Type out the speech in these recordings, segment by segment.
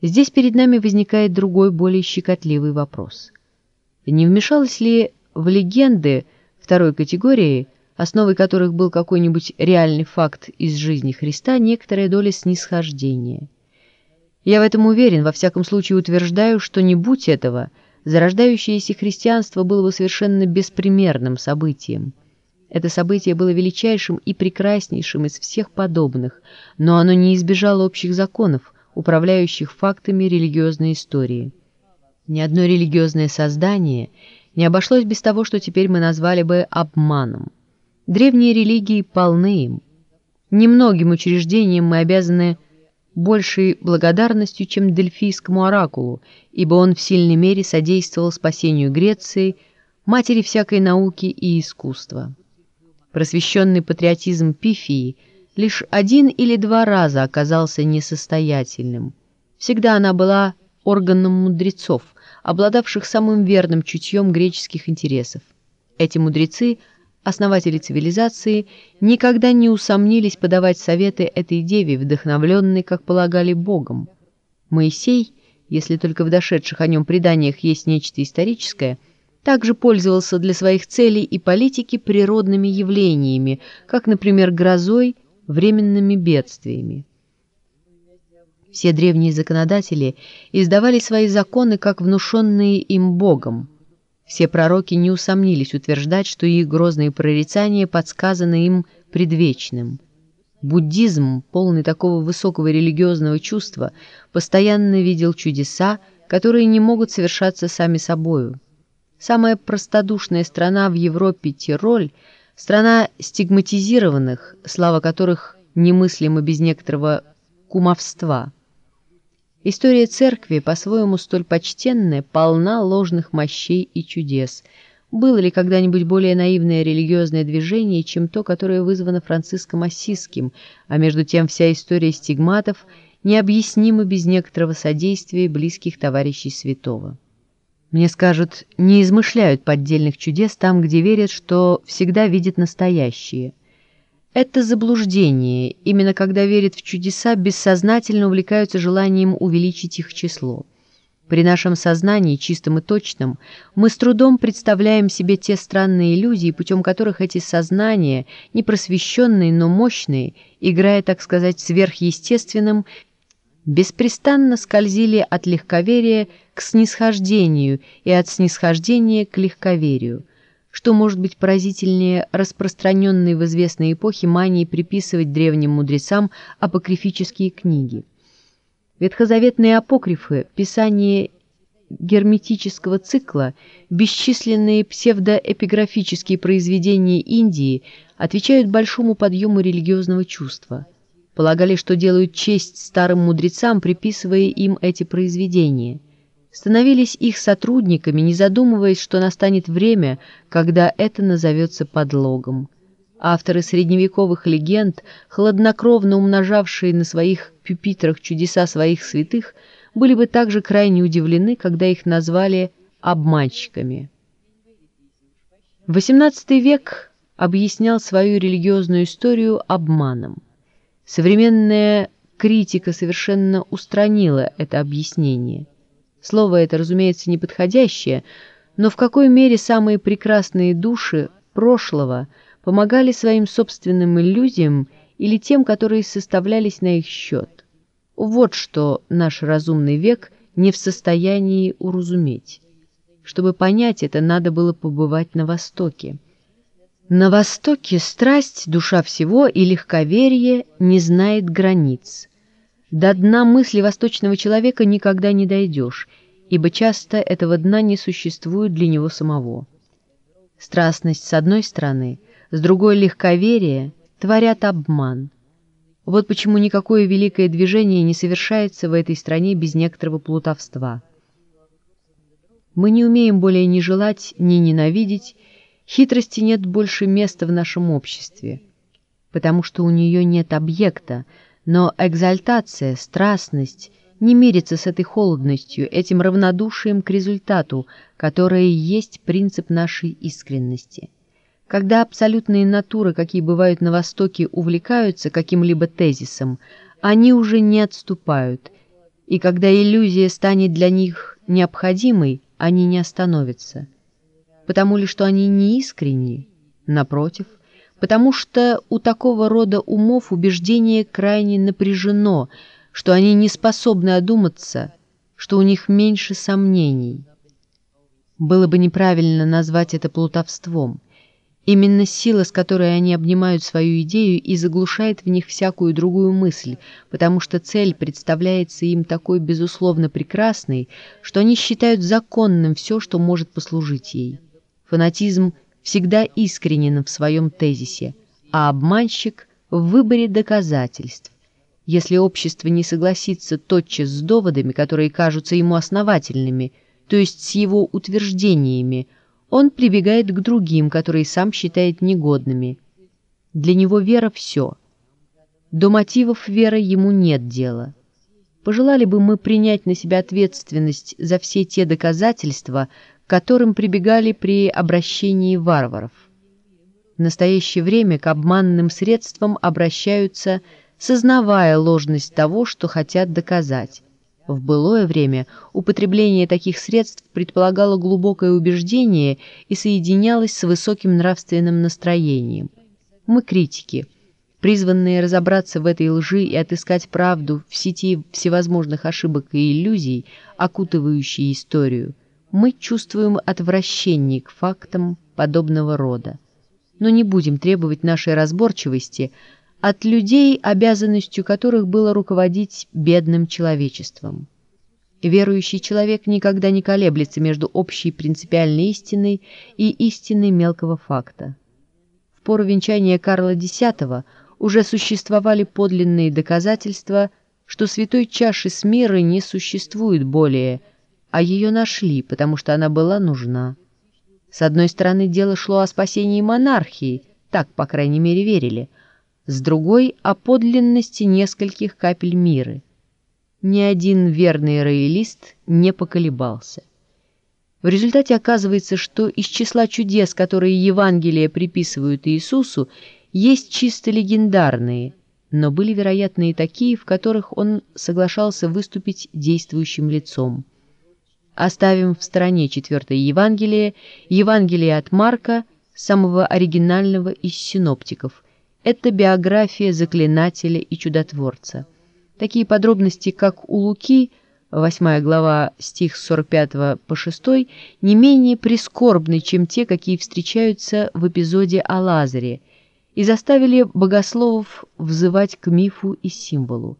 Здесь перед нами возникает другой, более щекотливый вопрос. Не вмешалась ли в легенды второй категории, основой которых был какой-нибудь реальный факт из жизни Христа, некоторая доля снисхождения? Я в этом уверен, во всяком случае утверждаю, что не будь этого, зарождающееся христианство было бы совершенно беспримерным событием. Это событие было величайшим и прекраснейшим из всех подобных, но оно не избежало общих законов, управляющих фактами религиозной истории. Ни одно религиозное создание не обошлось без того, что теперь мы назвали бы обманом. Древние религии полны им. Немногим учреждениям мы обязаны большей благодарностью, чем Дельфийскому оракулу, ибо он в сильной мере содействовал спасению Греции, матери всякой науки и искусства. Просвещенный патриотизм Пифии лишь один или два раза оказался несостоятельным. Всегда она была органом мудрецов, обладавших самым верным чутьем греческих интересов. Эти мудрецы, основатели цивилизации, никогда не усомнились подавать советы этой деве, вдохновленной, как полагали, Богом. Моисей, если только в дошедших о нем преданиях есть нечто историческое, также пользовался для своих целей и политики природными явлениями, как, например, грозой, временными бедствиями. Все древние законодатели издавали свои законы как внушенные им Богом. Все пророки не усомнились утверждать, что их грозные прорицания подсказаны им предвечным. Буддизм, полный такого высокого религиозного чувства, постоянно видел чудеса, которые не могут совершаться сами собою. Самая простодушная страна в Европе Тироль, страна стигматизированных, слава которых немыслима без некоторого кумовства – История церкви, по-своему столь почтенная, полна ложных мощей и чудес. Было ли когда-нибудь более наивное религиозное движение, чем то, которое вызвано Франциском Ассизским, а между тем вся история стигматов необъяснима без некоторого содействия близких товарищей святого? Мне скажут, не измышляют поддельных чудес там, где верят, что всегда видят настоящие. Это заблуждение, именно когда верят в чудеса, бессознательно увлекаются желанием увеличить их число. При нашем сознании, чистом и точном, мы с трудом представляем себе те странные иллюзии, путем которых эти сознания, непросвещенные, но мощные, играя, так сказать, сверхъестественным, беспрестанно скользили от легковерия к снисхождению и от снисхождения к легковерию что может быть поразительнее распространенной в известной эпохе мании приписывать древним мудрецам апокрифические книги. Ветхозаветные апокрифы, писание герметического цикла, бесчисленные псевдоэпиграфические произведения Индии отвечают большому подъему религиозного чувства. Полагали, что делают честь старым мудрецам, приписывая им эти произведения – становились их сотрудниками, не задумываясь, что настанет время, когда это назовется подлогом. Авторы средневековых легенд, хладнокровно умножавшие на своих пюпитрах чудеса своих святых, были бы также крайне удивлены, когда их назвали обманщиками. XVIII век объяснял свою религиозную историю обманом. Современная критика совершенно устранила это объяснение – Слово это, разумеется, неподходящее, но в какой мере самые прекрасные души прошлого помогали своим собственным иллюзиям или тем, которые составлялись на их счет. Вот что наш разумный век не в состоянии уразуметь. Чтобы понять это, надо было побывать на Востоке. На Востоке страсть, душа всего и легковерие не знает границ – до дна мысли восточного человека никогда не дойдешь, ибо часто этого дна не существует для него самого. Страстность с одной стороны, с другой легковерие творят обман. Вот почему никакое великое движение не совершается в этой стране без некоторого плутовства. Мы не умеем более ни желать, ни ненавидеть, хитрости нет больше места в нашем обществе, потому что у нее нет объекта, но экзальтация, страстность не мирится с этой холодностью, этим равнодушием к результату, которое есть принцип нашей искренности. Когда абсолютные натуры, какие бывают на Востоке, увлекаются каким-либо тезисом, они уже не отступают, И когда иллюзия станет для них необходимой, они не остановятся. Потому ли, что они не искренни? Напротив, потому что у такого рода умов убеждение крайне напряжено, что они не способны одуматься, что у них меньше сомнений. Было бы неправильно назвать это плутовством – Именно сила, с которой они обнимают свою идею, и заглушает в них всякую другую мысль, потому что цель представляется им такой безусловно прекрасной, что они считают законным все, что может послужить ей. Фанатизм всегда искренен в своем тезисе, а обманщик — в выборе доказательств. Если общество не согласится тотчас с доводами, которые кажутся ему основательными, то есть с его утверждениями, он прибегает к другим, которые сам считает негодными. Для него вера — все. До мотивов веры ему нет дела. Пожелали бы мы принять на себя ответственность за все те доказательства, которым прибегали при обращении варваров. В настоящее время к обманным средствам обращаются, сознавая ложность того, что хотят доказать. В былое время употребление таких средств предполагало глубокое убеждение и соединялось с высоким нравственным настроением. Мы критики, призванные разобраться в этой лжи и отыскать правду в сети всевозможных ошибок и иллюзий, окутывающей историю, мы чувствуем отвращение к фактам подобного рода. Но не будем требовать нашей разборчивости – от людей, обязанностью которых было руководить бедным человечеством. Верующий человек никогда не колеблется между общей принципиальной истиной и истиной мелкого факта. В пору венчания Карла X уже существовали подлинные доказательства, что святой чаши с мирой не существует более, а ее нашли, потому что она была нужна. С одной стороны, дело шло о спасении монархии, так, по крайней мере, верили – с другой — о подлинности нескольких капель мира. Ни один верный роялист не поколебался. В результате оказывается, что из числа чудес, которые Евангелие приписывают Иисусу, есть чисто легендарные, но были, вероятно, и такие, в которых он соглашался выступить действующим лицом. Оставим в стороне четвертое Евангелие, Евангелие от Марка, самого оригинального из синоптиков – это биография заклинателя и чудотворца. Такие подробности, как у Луки, 8 глава, стих с 45 по 6, не менее прискорбны, чем те, какие встречаются в эпизоде о Лазаре, и заставили богословов взывать к мифу и символу.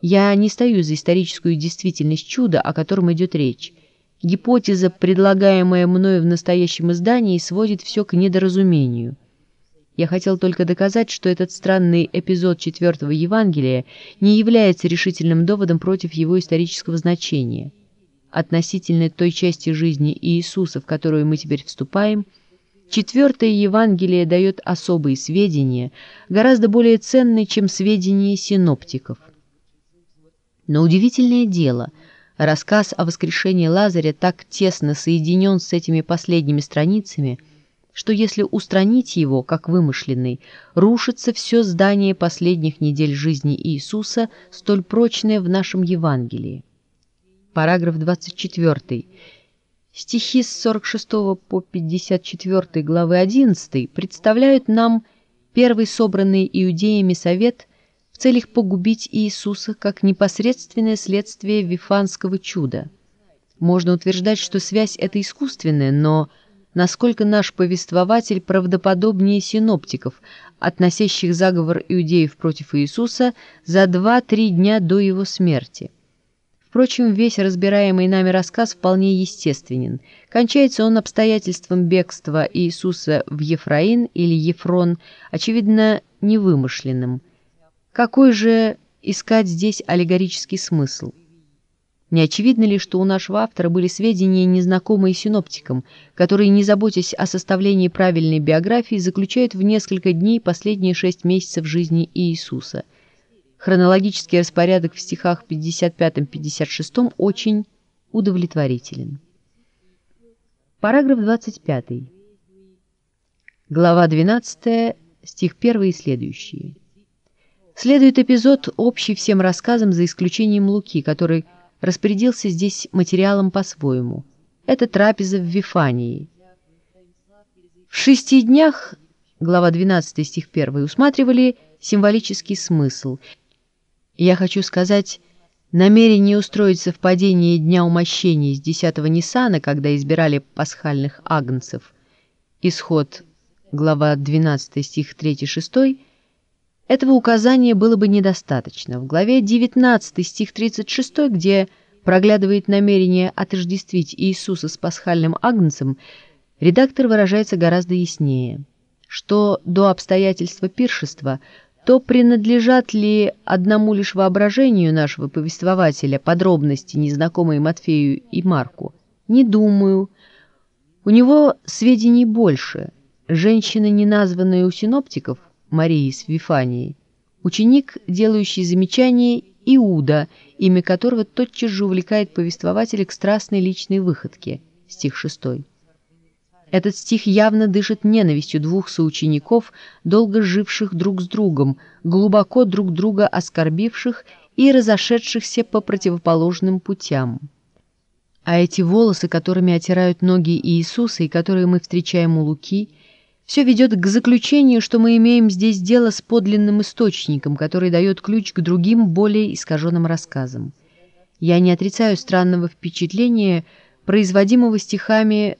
Я не стою за историческую действительность чуда, о котором идет речь. Гипотеза, предлагаемая мною в настоящем издании, сводит все к недоразумению. Я хотел только доказать, что этот странный эпизод четвертого Евангелия не является решительным доводом против его исторического значения. Относительно той части жизни Иисуса, в которую мы теперь вступаем, четвертое Евангелие дает особые сведения, гораздо более ценные, чем сведения синоптиков. Но удивительное дело, рассказ о воскрешении Лазаря так тесно соединен с этими последними страницами – что если устранить его, как вымышленный, рушится все здание последних недель жизни Иисуса, столь прочное в нашем Евангелии. Параграф 24. Стихи с 46 по 54 главы 11 представляют нам первый собранный иудеями совет целях погубить Иисуса как непосредственное следствие вифанского чуда. Можно утверждать, что связь эта искусственная, но насколько наш повествователь правдоподобнее синоптиков, относящих заговор иудеев против Иисуса за два-три дня до его смерти. Впрочем, весь разбираемый нами рассказ вполне естественен. Кончается он обстоятельством бегства Иисуса в Ефраин или Ефрон, очевидно, невымышленным. Какой же искать здесь аллегорический смысл? Не очевидно ли, что у нашего автора были сведения, незнакомые синоптикам, которые, не заботясь о составлении правильной биографии, заключают в несколько дней последние шесть месяцев жизни Иисуса? Хронологический распорядок в стихах 55-56 очень удовлетворителен. Параграф 25. Глава 12, стих 1 и следующие. Следует эпизод, общий всем рассказам, за исключением Луки, который распорядился здесь материалом по-своему. Это трапеза в Вифании. В шести днях, глава 12 стих 1, усматривали символический смысл. Я хочу сказать, намерение устроить совпадение Дня Умощения с 10-го Ниссана, когда избирали пасхальных агнцев, исход, глава 12 стих 3-6, этого указания было бы недостаточно. В главе 19 стих 36, где проглядывает намерение отождествить Иисуса с пасхальным агнцем, редактор выражается гораздо яснее. Что до обстоятельства пиршества, то принадлежат ли одному лишь воображению нашего повествователя подробности, незнакомые Матфею и Марку? Не думаю. У него сведений больше. Женщина, не названная у синоптиков, Марии с Вифанией, ученик, делающий замечание Иуда, имя которого тотчас же увлекает повествователя к страстной личной выходке, стих 6. Этот стих явно дышит ненавистью двух соучеников, долго живших друг с другом, глубоко друг друга оскорбивших и разошедшихся по противоположным путям. А эти волосы, которыми отирают ноги Иисуса и которые мы встречаем у Луки – все ведет к заключению, что мы имеем здесь дело с подлинным источником, который дает ключ к другим, более искаженным рассказам. Я не отрицаю странного впечатления, производимого стихами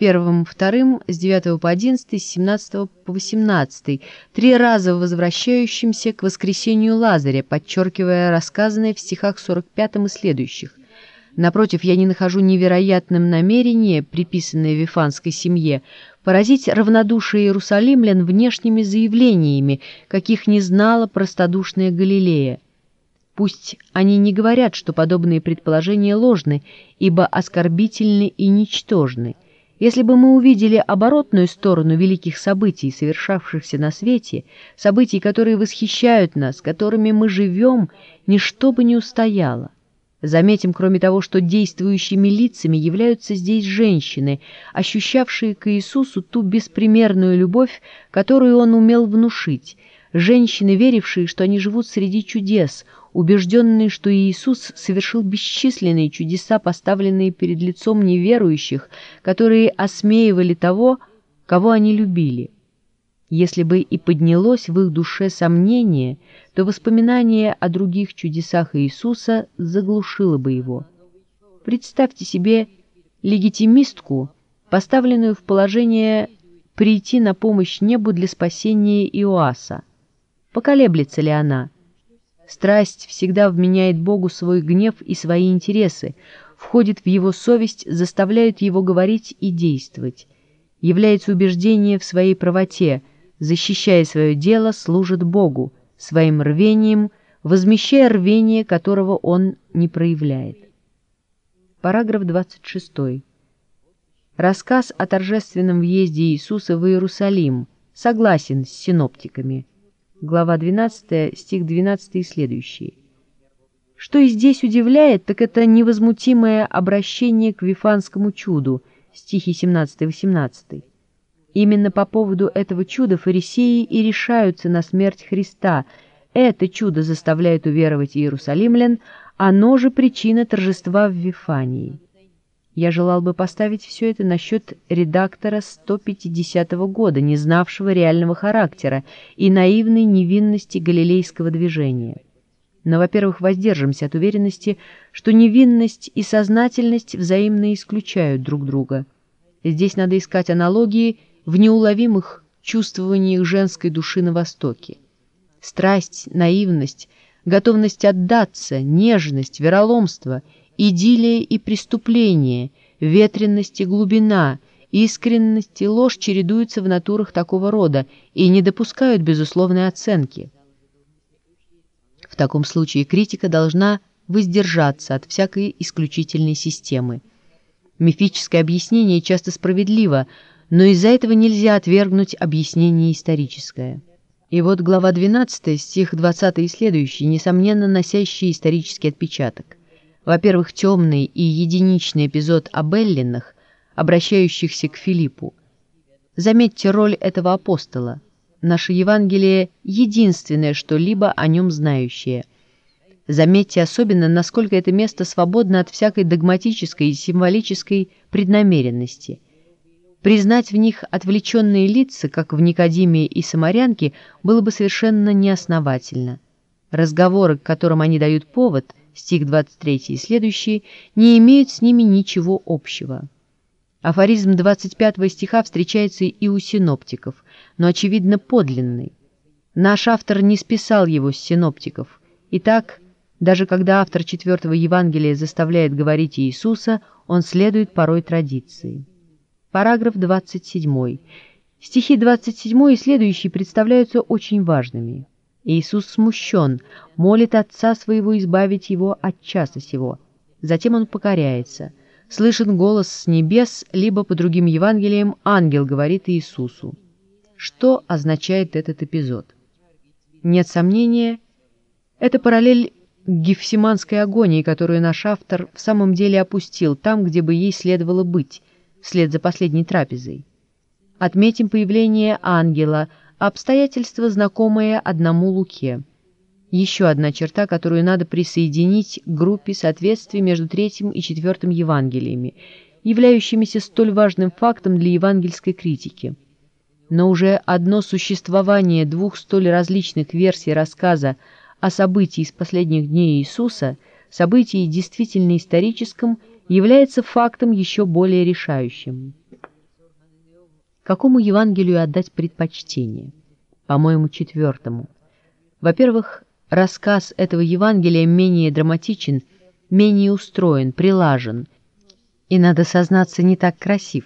первым-вторым с 9 по 11, с 17 по 18, три раза возвращающимся к воскресению Лазаря, подчеркивая рассказанное в стихах 45 и следующих. Напротив, я не нахожу невероятным намерение, приписанное Вифанской семье, поразить равнодушие иерусалимлян внешними заявлениями, каких не знала простодушная Галилея. Пусть они не говорят, что подобные предположения ложны, ибо оскорбительны и ничтожны. Если бы мы увидели оборотную сторону великих событий, совершавшихся на свете, событий, которые восхищают нас, которыми мы живем, ничто бы не устояло. Заметим, кроме того, что действующими лицами являются здесь женщины, ощущавшие к Иисусу ту беспримерную любовь, которую он умел внушить, женщины, верившие, что они живут среди чудес, убежденные, что Иисус совершил бесчисленные чудеса, поставленные перед лицом неверующих, которые осмеивали того, кого они любили. Если бы и поднялось в их душе сомнение, то воспоминание о других чудесах Иисуса заглушило бы его. Представьте себе легитимистку, поставленную в положение прийти на помощь небу для спасения Иоаса. Поколеблется ли она? Страсть всегда вменяет Богу свой гнев и свои интересы, входит в его совесть, заставляет его говорить и действовать. Является убеждение в своей правоте – защищая свое дело, служит Богу, своим рвением, возмещая рвение, которого он не проявляет. Параграф 26. Рассказ о торжественном въезде Иисуса в Иерусалим согласен с синоптиками. Глава 12, стих 12 и следующие. Что и здесь удивляет, так это невозмутимое обращение к Вифанскому чуду, стихи 17-18. Именно по поводу этого чуда фарисеи и решаются на смерть Христа. Это чудо заставляет уверовать иерусалимлян, оно же причина торжества в Вифании. Я желал бы поставить все это насчет редактора 150 года, не знавшего реального характера и наивной невинности галилейского движения. Но, во-первых, воздержимся от уверенности, что невинность и сознательность взаимно исключают друг друга. Здесь надо искать аналогии в неуловимых чувствованиях женской души на Востоке. Страсть, наивность, готовность отдаться, нежность, вероломство, идиллия и преступление, ветренность и глубина, искренность и ложь чередуются в натурах такого рода и не допускают безусловной оценки. В таком случае критика должна воздержаться от всякой исключительной системы. Мифическое объяснение часто справедливо, но из-за этого нельзя отвергнуть объяснение историческое. И вот глава 12, стих 20 и следующий, несомненно носящий исторический отпечаток. Во-первых, темный и единичный эпизод об Эллинах, обращающихся к Филиппу. Заметьте роль этого апостола. Наше Евангелие — единственное что-либо о нем знающее. Заметьте особенно, насколько это место свободно от всякой догматической и символической преднамеренности. Признать в них отвлеченные лица, как в Никодиме и Самарянке, было бы совершенно неосновательно. Разговоры, к которым они дают повод, стих 23 и следующие, не имеют с ними ничего общего. Афоризм 25 стиха встречается и у синоптиков, но, очевидно, подлинный. Наш автор не списал его с синоптиков. Итак, даже когда автор четвертого Евангелия заставляет говорить Иисуса, он следует порой традиции. Параграф 27. Стихи 27 и следующие представляются очень важными. Иисус смущен, молит Отца Своего избавить Его от часа сего. Затем Он покоряется. Слышен голос с небес, либо по другим Евангелиям ангел говорит Иисусу. Что означает этот эпизод? Нет сомнения, это параллель гефсиманской агонии, которую наш автор в самом деле опустил там, где бы ей следовало быть, вслед за последней трапезой. Отметим появление ангела, обстоятельство, знакомое одному Луке. Еще одна черта, которую надо присоединить к группе соответствий между третьим и четвертым Евангелиями, являющимися столь важным фактом для евангельской критики. Но уже одно существование двух столь различных версий рассказа о событии из последних дней Иисуса, событии действительно историческом, является фактом еще более решающим. Какому Евангелию отдать предпочтение? По-моему, четвертому. Во-первых, рассказ этого Евангелия менее драматичен, менее устроен, прилажен и, надо сознаться, не так красив.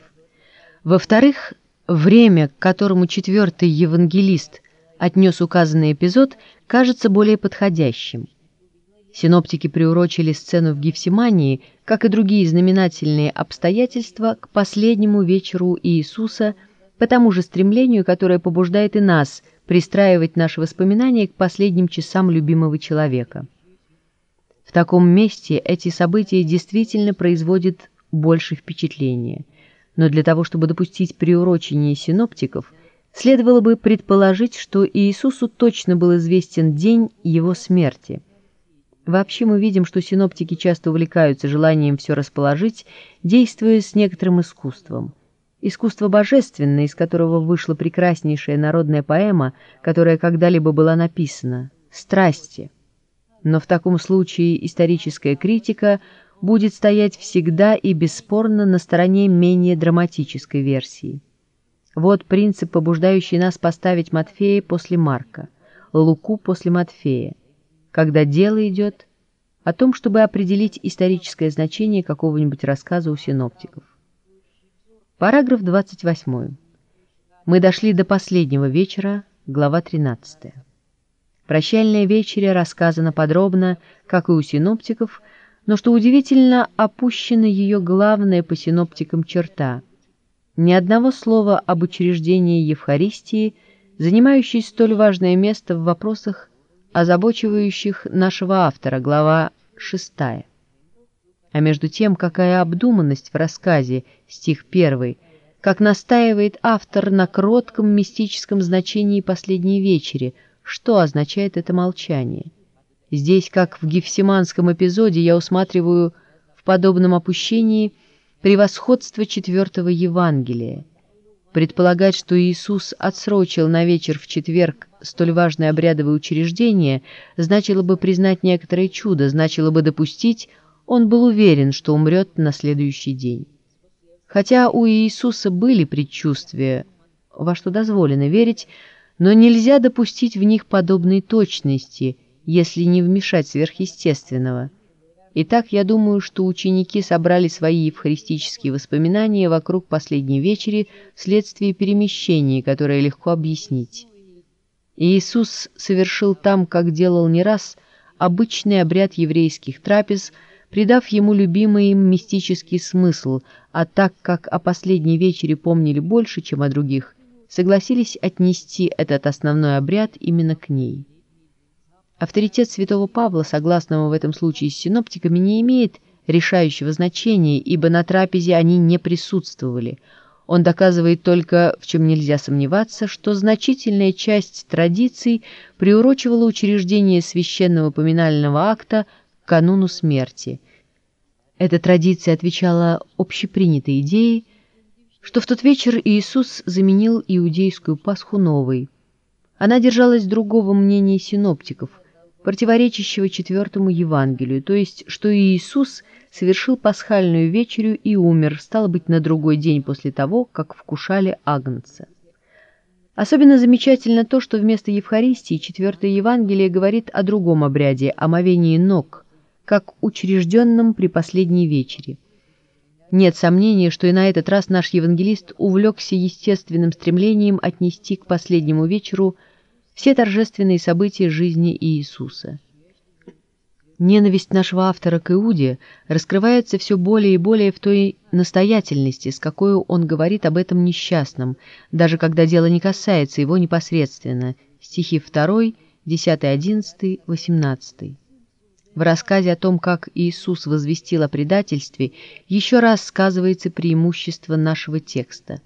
Во-вторых, время, к которому четвертый евангелист отнес указанный эпизод, кажется более подходящим. Синоптики приурочили сцену в Гефсимании, как и другие знаменательные обстоятельства, к последнему вечеру Иисуса, по тому же стремлению, которое побуждает и нас пристраивать наши воспоминания к последним часам любимого человека. В таком месте эти события действительно производят больше впечатления. Но для того, чтобы допустить приурочение синоптиков – Следовало бы предположить, что Иисусу точно был известен день его смерти. Вообще мы видим, что синоптики часто увлекаются желанием все расположить, действуя с некоторым искусством. Искусство божественное, из которого вышла прекраснейшая народная поэма, которая когда-либо была написана «Страсти». Но в таком случае историческая критика будет стоять всегда и бесспорно на стороне менее драматической версии. Вот принцип, побуждающий нас поставить Матфея после Марка, Луку после Матфея, когда дело идет о том, чтобы определить историческое значение какого-нибудь рассказа у синоптиков. Параграф 28. Мы дошли до последнего вечера, глава 13. Прощальная вечеря рассказана подробно, как и у синоптиков, но, что удивительно, опущена ее главная по синоптикам черта – ни одного слова об учреждении Евхаристии, занимающей столь важное место в вопросах, озабочивающих нашего автора, глава 6. А между тем, какая обдуманность в рассказе, стих 1, как настаивает автор на кротком мистическом значении последней вечери, что означает это молчание. Здесь, как в гефсиманском эпизоде, я усматриваю в подобном опущении – превосходство четвертого Евангелия. Предполагать, что Иисус отсрочил на вечер в четверг столь важное обрядовое учреждение, значило бы признать некоторое чудо, значило бы допустить, он был уверен, что умрет на следующий день. Хотя у Иисуса были предчувствия, во что дозволено верить, но нельзя допустить в них подобной точности, если не вмешать сверхъестественного – Итак, я думаю, что ученики собрали свои евхаристические воспоминания вокруг последней вечери вследствие перемещения, которое легко объяснить. Иисус совершил там, как делал не раз, обычный обряд еврейских трапез, придав ему любимый им мистический смысл, а так как о последней вечере помнили больше, чем о других, согласились отнести этот основной обряд именно к ней. Авторитет святого Павла, согласного в этом случае с синоптиками, не имеет решающего значения, ибо на трапезе они не присутствовали. Он доказывает только, в чем нельзя сомневаться, что значительная часть традиций приурочивала учреждение священного поминального акта к кануну смерти. Эта традиция отвечала общепринятой идее, что в тот вечер Иисус заменил иудейскую Пасху новой. Она держалась другого мнения синоптиков, противоречащего четвертому Евангелию, то есть, что Иисус совершил пасхальную вечерю и умер, стало быть, на другой день после того, как вкушали агнца. Особенно замечательно то, что вместо Евхаристии четвертое Евангелие говорит о другом обряде, о ног, как учрежденном при последней вечере. Нет сомнения, что и на этот раз наш евангелист увлекся естественным стремлением отнести к последнему вечеру все торжественные события жизни Иисуса. Ненависть нашего автора к Иуде раскрывается все более и более в той настоятельности, с какой он говорит об этом несчастном, даже когда дело не касается его непосредственно. Стихи 2, 10, 11, 18. В рассказе о том, как Иисус возвестил о предательстве, еще раз сказывается преимущество нашего текста.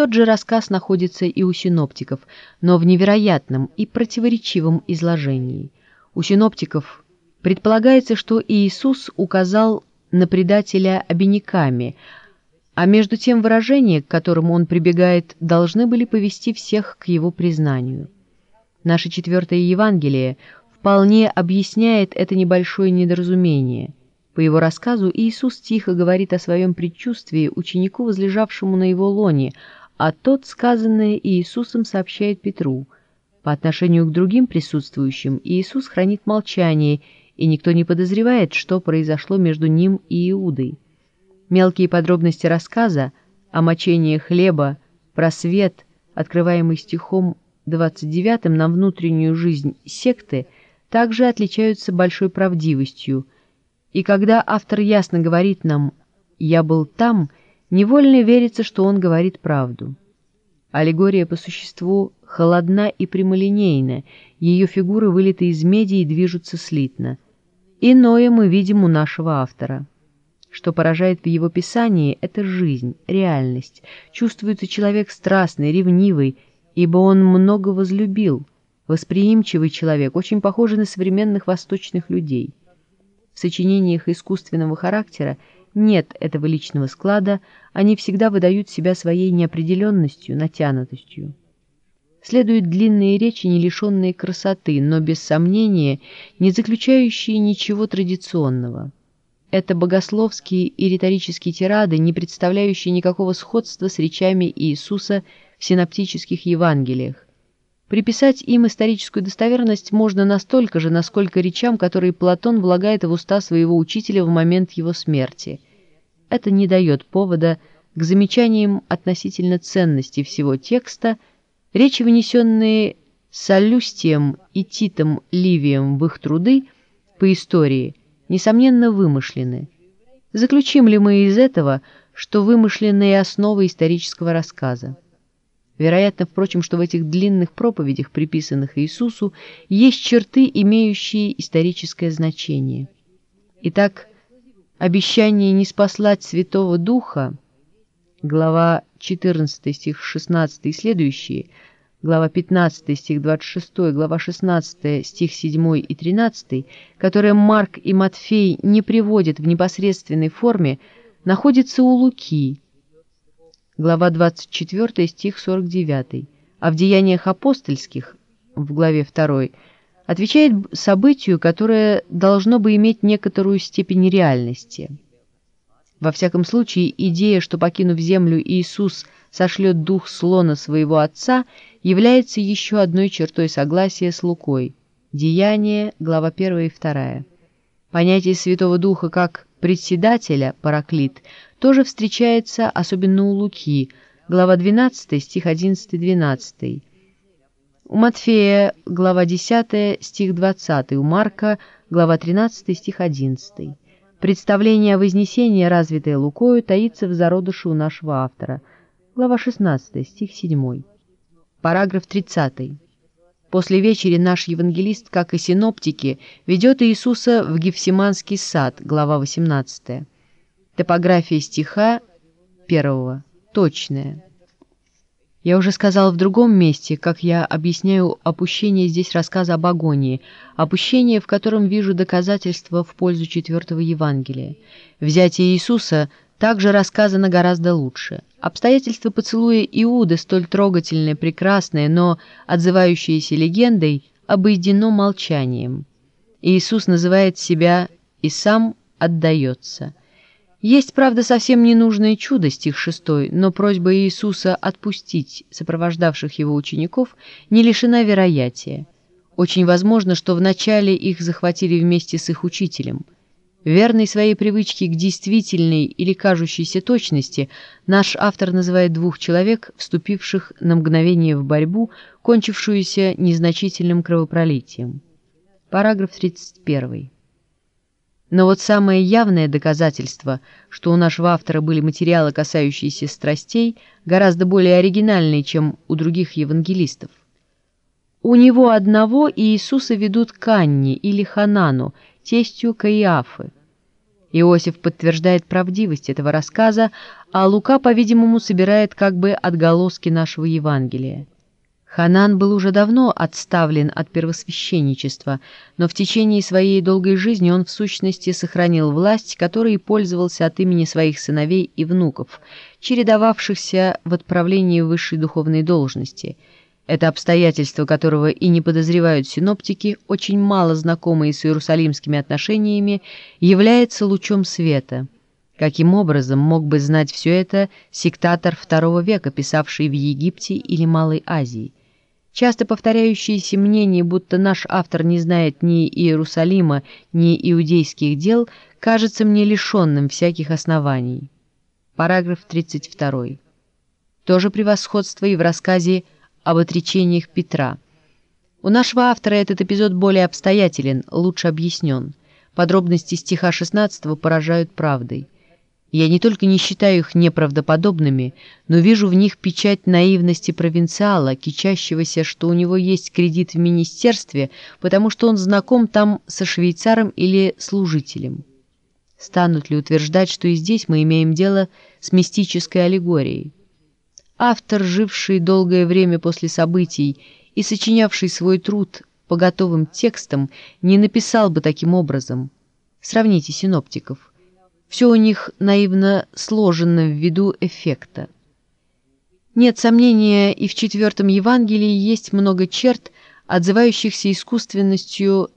Тот же рассказ находится и у синоптиков, но в невероятном и противоречивом изложении. У синоптиков предполагается, что Иисус указал на предателя обиняками, а между тем выражения, к которому он прибегает, должны были повести всех к его признанию. Наше четвертое Евангелие – вполне объясняет это небольшое недоразумение. По его рассказу Иисус тихо говорит о своем предчувствии ученику, возлежавшему на его лоне, а тот, сказанное Иисусом, сообщает Петру. По отношению к другим присутствующим Иисус хранит молчание, и никто не подозревает, что произошло между ним и Иудой. Мелкие подробности рассказа о мочении хлеба, просвет, открываемый стихом 29 на внутреннюю жизнь секты – также отличаются большой правдивостью, и когда автор ясно говорит нам «я был там», невольно верится, что он говорит правду. Аллегория по существу холодна и прямолинейна, ее фигуры вылиты из меди и движутся слитно. Иное мы видим у нашего автора. Что поражает в его писании – это жизнь, реальность. Чувствуется человек страстный, ревнивый, ибо он много возлюбил, Восприимчивый человек, очень похожий на современных восточных людей. В сочинениях искусственного характера нет этого личного склада, они всегда выдают себя своей неопределенностью, натянутостью. Следуют длинные речи, не лишенные красоты, но без сомнения не заключающие ничего традиционного. Это богословские и риторические тирады, не представляющие никакого сходства с речами Иисуса в синоптических Евангелиях, Приписать им историческую достоверность можно настолько же, насколько речам, которые Платон влагает в уста своего учителя в момент его смерти. Это не дает повода к замечаниям относительно ценности всего текста, речи, внесенные Солюстием и Титом Ливием в их труды по истории, несомненно, вымышлены. Заключим ли мы из этого, что вымышленные основы исторического рассказа? Вероятно, впрочем, что в этих длинных проповедях, приписанных Иисусу, есть черты, имеющие историческое значение. Итак, обещание не спаслать Святого Духа, глава 14 стих 16 и следующие, глава 15 стих 26, глава 16 стих 7 и 13, которые Марк и Матфей не приводят в непосредственной форме, находится у Луки, глава 24, стих 49, а в Деяниях апостольских, в главе 2, отвечает событию, которое должно бы иметь некоторую степень реальности. Во всяком случае, идея, что, покинув землю, Иисус сошлет дух слона своего отца, является еще одной чертой согласия с Лукой. Деяние, глава 1 и 2. Понятие Святого Духа как председателя, параклит, тоже встречается особенно у Луки, глава 12, стих 11-12. У Матфея, глава 10, стих 20, у Марка, глава 13, стих 11. Представление о Вознесении, развитое Лукою, таится в зародыше у нашего автора, глава 16, стих 7. Параграф 30. После вечери наш евангелист, как и синоптики, ведет Иисуса в Гефсиманский сад, глава 18. Топография стиха первого. точное. Я уже сказал в другом месте, как я объясняю опущение здесь рассказа об агонии, опущение, в котором вижу доказательства в пользу четвертого Евангелия. Взятие Иисуса также рассказано гораздо лучше. Обстоятельства поцелуя Иуды, столь трогательные, прекрасные, но отзывающиеся легендой, обойдено молчанием. Иисус называет себя и сам отдается – есть, правда, совсем ненужное чудо, стих 6, но просьба Иисуса отпустить сопровождавших его учеников не лишена вероятия. Очень возможно, что вначале их захватили вместе с их учителем. Верный своей привычке к действительной или кажущейся точности, наш автор называет двух человек, вступивших на мгновение в борьбу, кончившуюся незначительным кровопролитием. Параграф 31. Но вот самое явное доказательство, что у нашего автора были материалы, касающиеся страстей, гораздо более оригинальные, чем у других евангелистов. У него одного Иисуса ведут к Анне или Ханану, тестью Каиафы. Иосиф подтверждает правдивость этого рассказа, а Лука, по-видимому, собирает как бы отголоски нашего Евангелия. Ханан был уже давно отставлен от первосвященничества, но в течение своей долгой жизни он в сущности сохранил власть, которой пользовался от имени своих сыновей и внуков, чередовавшихся в отправлении высшей духовной должности. Это обстоятельство, которого и не подозревают синоптики, очень мало знакомые с иерусалимскими отношениями, является лучом света. Каким образом мог бы знать все это сектатор II века, писавший в Египте или Малой Азии? Часто повторяющееся мнение, будто наш автор не знает ни Иерусалима, ни иудейских дел, кажется мне лишенным всяких оснований. Параграф 32. Тоже превосходство и в рассказе об отречениях Петра. У нашего автора этот эпизод более обстоятелен, лучше объяснен. Подробности стиха 16 поражают правдой. Я не только не считаю их неправдоподобными, но вижу в них печать наивности провинциала, кичащегося, что у него есть кредит в министерстве, потому что он знаком там со швейцаром или служителем. Станут ли утверждать, что и здесь мы имеем дело с мистической аллегорией? Автор, живший долгое время после событий и сочинявший свой труд по готовым текстам, не написал бы таким образом. Сравните синоптиков. Все у них наивно сложено в виду эффекта. Нет сомнения, и в четвертом Евангелии есть много черт, отзывающихся искусственностью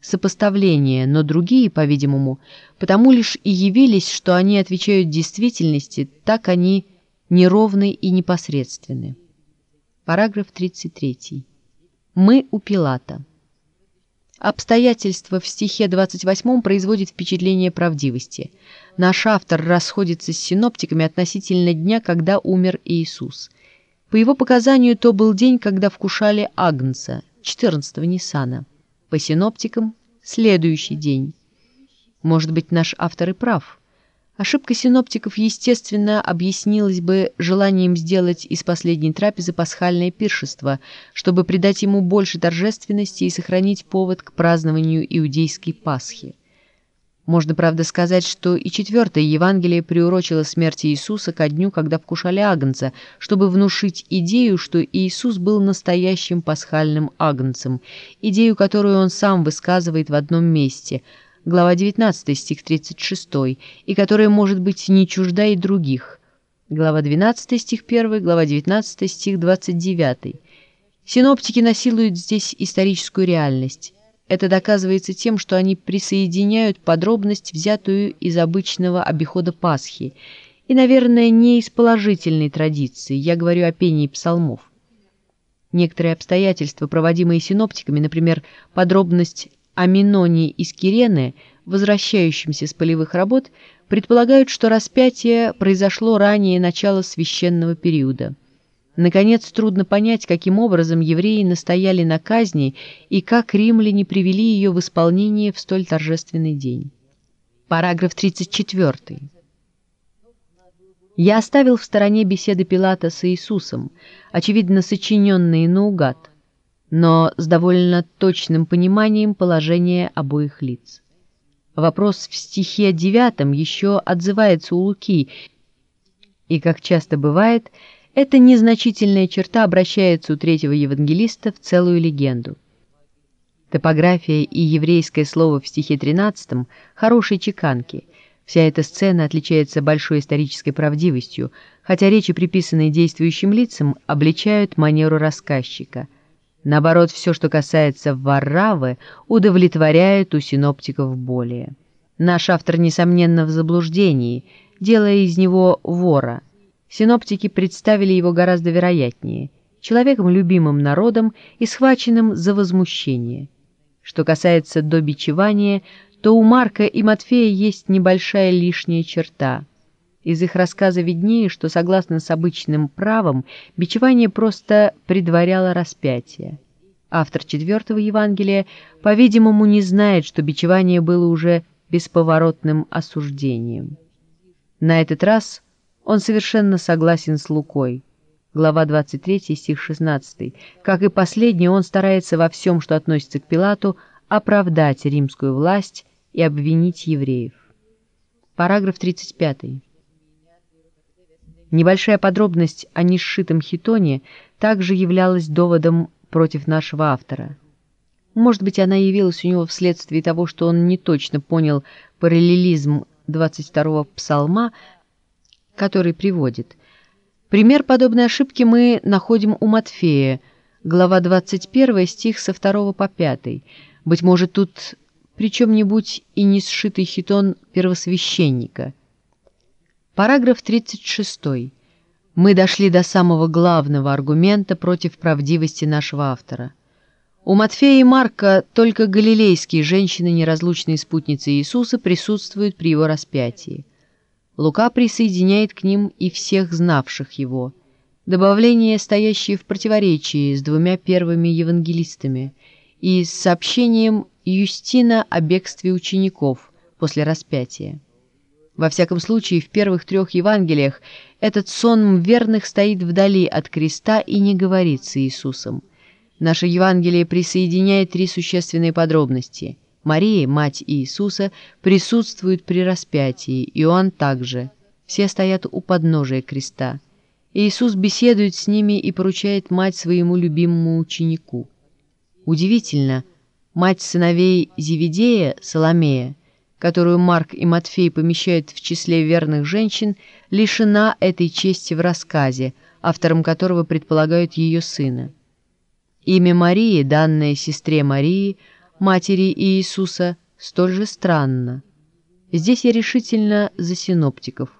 сопоставления, но другие, по-видимому, потому лишь и явились, что они отвечают действительности, так они неровны и непосредственны. Параграф 33. Мы у Пилата. Обстоятельства в стихе 28 производят впечатление правдивости. Наш автор расходится с синоптиками относительно дня, когда умер Иисус. По его показанию, то был день, когда вкушали Агнца, 14-го Ниссана. По синоптикам – следующий день. Может быть, наш автор и прав. Ошибка синоптиков, естественно, объяснилась бы желанием сделать из последней трапезы пасхальное пиршество, чтобы придать ему больше торжественности и сохранить повод к празднованию иудейской Пасхи. Можно, правда, сказать, что и четвертое Евангелие приурочило смерть Иисуса ко дню, когда вкушали агнца, чтобы внушить идею, что Иисус был настоящим пасхальным агнцем, идею, которую он сам высказывает в одном месте – глава 19, стих 36, и которая может быть не чужда и других, глава 12, стих 1, глава 19, стих 29. Синоптики насилуют здесь историческую реальность. Это доказывается тем, что они присоединяют подробность, взятую из обычного обихода Пасхи, и, наверное, не из положительной традиции, я говорю о пении псалмов. Некоторые обстоятельства, проводимые синоптиками, например, подробность о Миноне из Кирены, возвращающемся с полевых работ, предполагают, что распятие произошло ранее начала священного периода. Наконец, трудно понять, каким образом евреи настояли на казни и как римляне привели ее в исполнение в столь торжественный день. Параграф 34. Я оставил в стороне беседы Пилата с Иисусом, очевидно сочиненные наугад, но с довольно точным пониманием положения обоих лиц. Вопрос в стихе девятом еще отзывается у Луки, И, как часто бывает, эта незначительная черта обращается у третьего евангелиста в целую легенду. Топография и еврейское слово в стихе 13 хорошей чеканки. Вся эта сцена отличается большой исторической правдивостью, хотя речи, приписанные действующим лицам, обличают манеру рассказчика. Наоборот, все, что касается Варравы, удовлетворяет у синоптиков более. Наш автор, несомненно, в заблуждении, делая из него вора. Синоптики представили его гораздо вероятнее, человеком, любимым народом и схваченным за возмущение – что касается добичевания, то у Марка и Матфея есть небольшая лишняя черта. Из их рассказа виднее, что, согласно с обычным правом, бичевание просто предваряло распятие. Автор четвертого Евангелия, по-видимому, не знает, что бичевание было уже бесповоротным осуждением. На этот раз он совершенно согласен с Лукой глава 23, стих 16. Как и последний, он старается во всем, что относится к Пилату, оправдать римскую власть и обвинить евреев. Параграф 35. Небольшая подробность о несшитом хитоне также являлась доводом против нашего автора. Может быть, она явилась у него вследствие того, что он не точно понял параллелизм 22-го псалма, который приводит – Пример подобной ошибки мы находим у Матфея, глава 21, стих со 2 по 5. Быть может, тут при чем-нибудь и не сшитый хитон первосвященника. Параграф 36. Мы дошли до самого главного аргумента против правдивости нашего автора. У Матфея и Марка только галилейские женщины, неразлучные спутницы Иисуса, присутствуют при его распятии. Лука присоединяет к ним и всех знавших его. Добавление, стоящее в противоречии с двумя первыми евангелистами и с сообщением Юстина о бегстве учеников после распятия. Во всяком случае, в первых трех Евангелиях этот сон верных стоит вдали от креста и не говорит с Иисусом. Наше Евангелие присоединяет три существенные подробности – Мария, мать Иисуса, присутствует при распятии, Иоанн также. Все стоят у подножия креста. Иисус беседует с ними и поручает мать своему любимому ученику. Удивительно, мать сыновей Зеведея, Соломея, которую Марк и Матфей помещают в числе верных женщин, лишена этой чести в рассказе, автором которого предполагают ее сына. Имя Марии, данное сестре Марии, матери Иисуса, столь же странно. Здесь я решительно за синоптиков.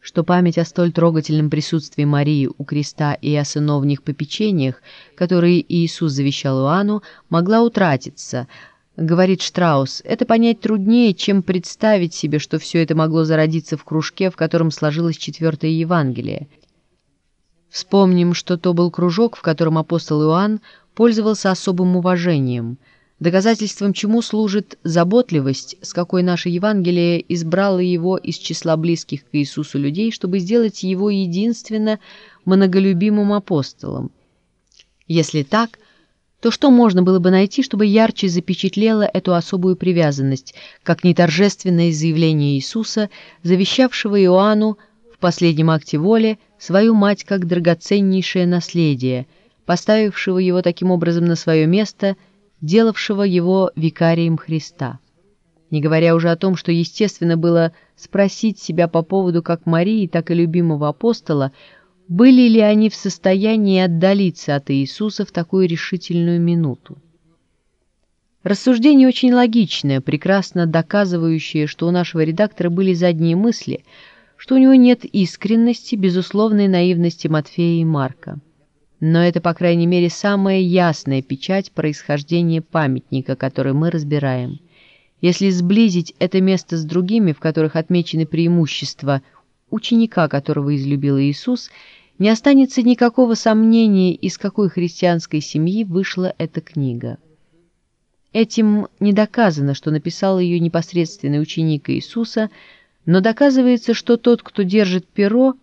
Что память о столь трогательном присутствии Марии у креста и о сыновних попечениях, которые Иисус завещал Иоанну, могла утратиться, говорит Штраус, это понять труднее, чем представить себе, что все это могло зародиться в кружке, в котором сложилось четвертое Евангелие. Вспомним, что то был кружок, в котором апостол Иоанн пользовался особым уважением – доказательством чему служит заботливость, с какой наше Евангелие избрало его из числа близких к Иисусу людей, чтобы сделать его единственно многолюбимым апостолом. Если так, то что можно было бы найти, чтобы ярче запечатлело эту особую привязанность, как неторжественное заявление Иисуса, завещавшего Иоанну в последнем акте воли свою мать как драгоценнейшее наследие, поставившего его таким образом на свое место – делавшего его викарием Христа. Не говоря уже о том, что естественно было спросить себя по поводу как Марии, так и любимого апостола, были ли они в состоянии отдалиться от Иисуса в такую решительную минуту. Рассуждение очень логичное, прекрасно доказывающее, что у нашего редактора были задние мысли, что у него нет искренности, безусловной наивности Матфея и Марка. Но это, по крайней мере, самая ясная печать происхождения памятника, который мы разбираем. Если сблизить это место с другими, в которых отмечены преимущества ученика, которого излюбил Иисус, не останется никакого сомнения, из какой христианской семьи вышла эта книга. Этим не доказано, что написал ее непосредственный ученик Иисуса, но доказывается, что тот, кто держит перо,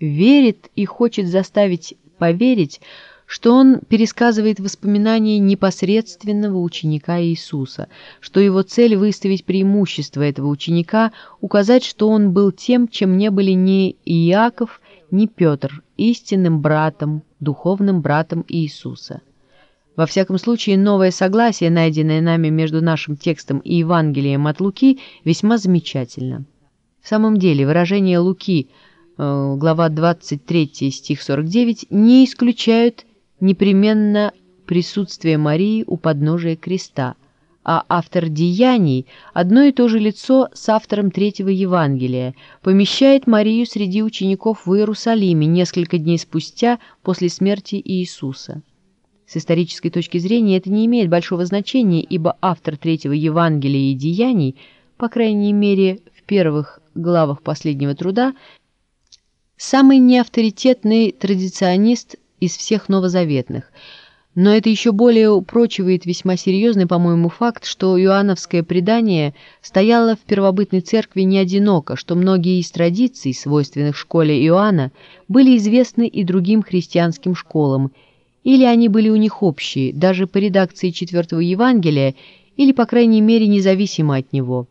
верит и хочет заставить поверить, что он пересказывает воспоминания непосредственного ученика Иисуса, что его цель выставить преимущество этого ученика, указать, что он был тем, чем не были ни Иаков, ни Петр, истинным братом, духовным братом Иисуса. Во всяком случае, новое согласие, найденное нами между нашим текстом и Евангелием от Луки, весьма замечательно. В самом деле, выражение Луки, э, глава 23, стих 49, не исключают непременно присутствие Марии у подножия креста, а автор «Деяний» одно и то же лицо с автором третьего Евангелия помещает Марию среди учеников в Иерусалиме несколько дней спустя после смерти Иисуса. С исторической точки зрения это не имеет большого значения, ибо автор третьего Евангелия и Деяний, по крайней мере в первых главах последнего труда, самый неавторитетный традиционист из всех новозаветных. Но это еще более упрочивает весьма серьезный, по-моему, факт, что иоанновское предание стояло в первобытной церкви не одиноко, что многие из традиций, свойственных школе Иоанна, были известны и другим христианским школам, или они были у них общие, даже по редакции четвертого Евангелия, или, по крайней мере, независимо от него.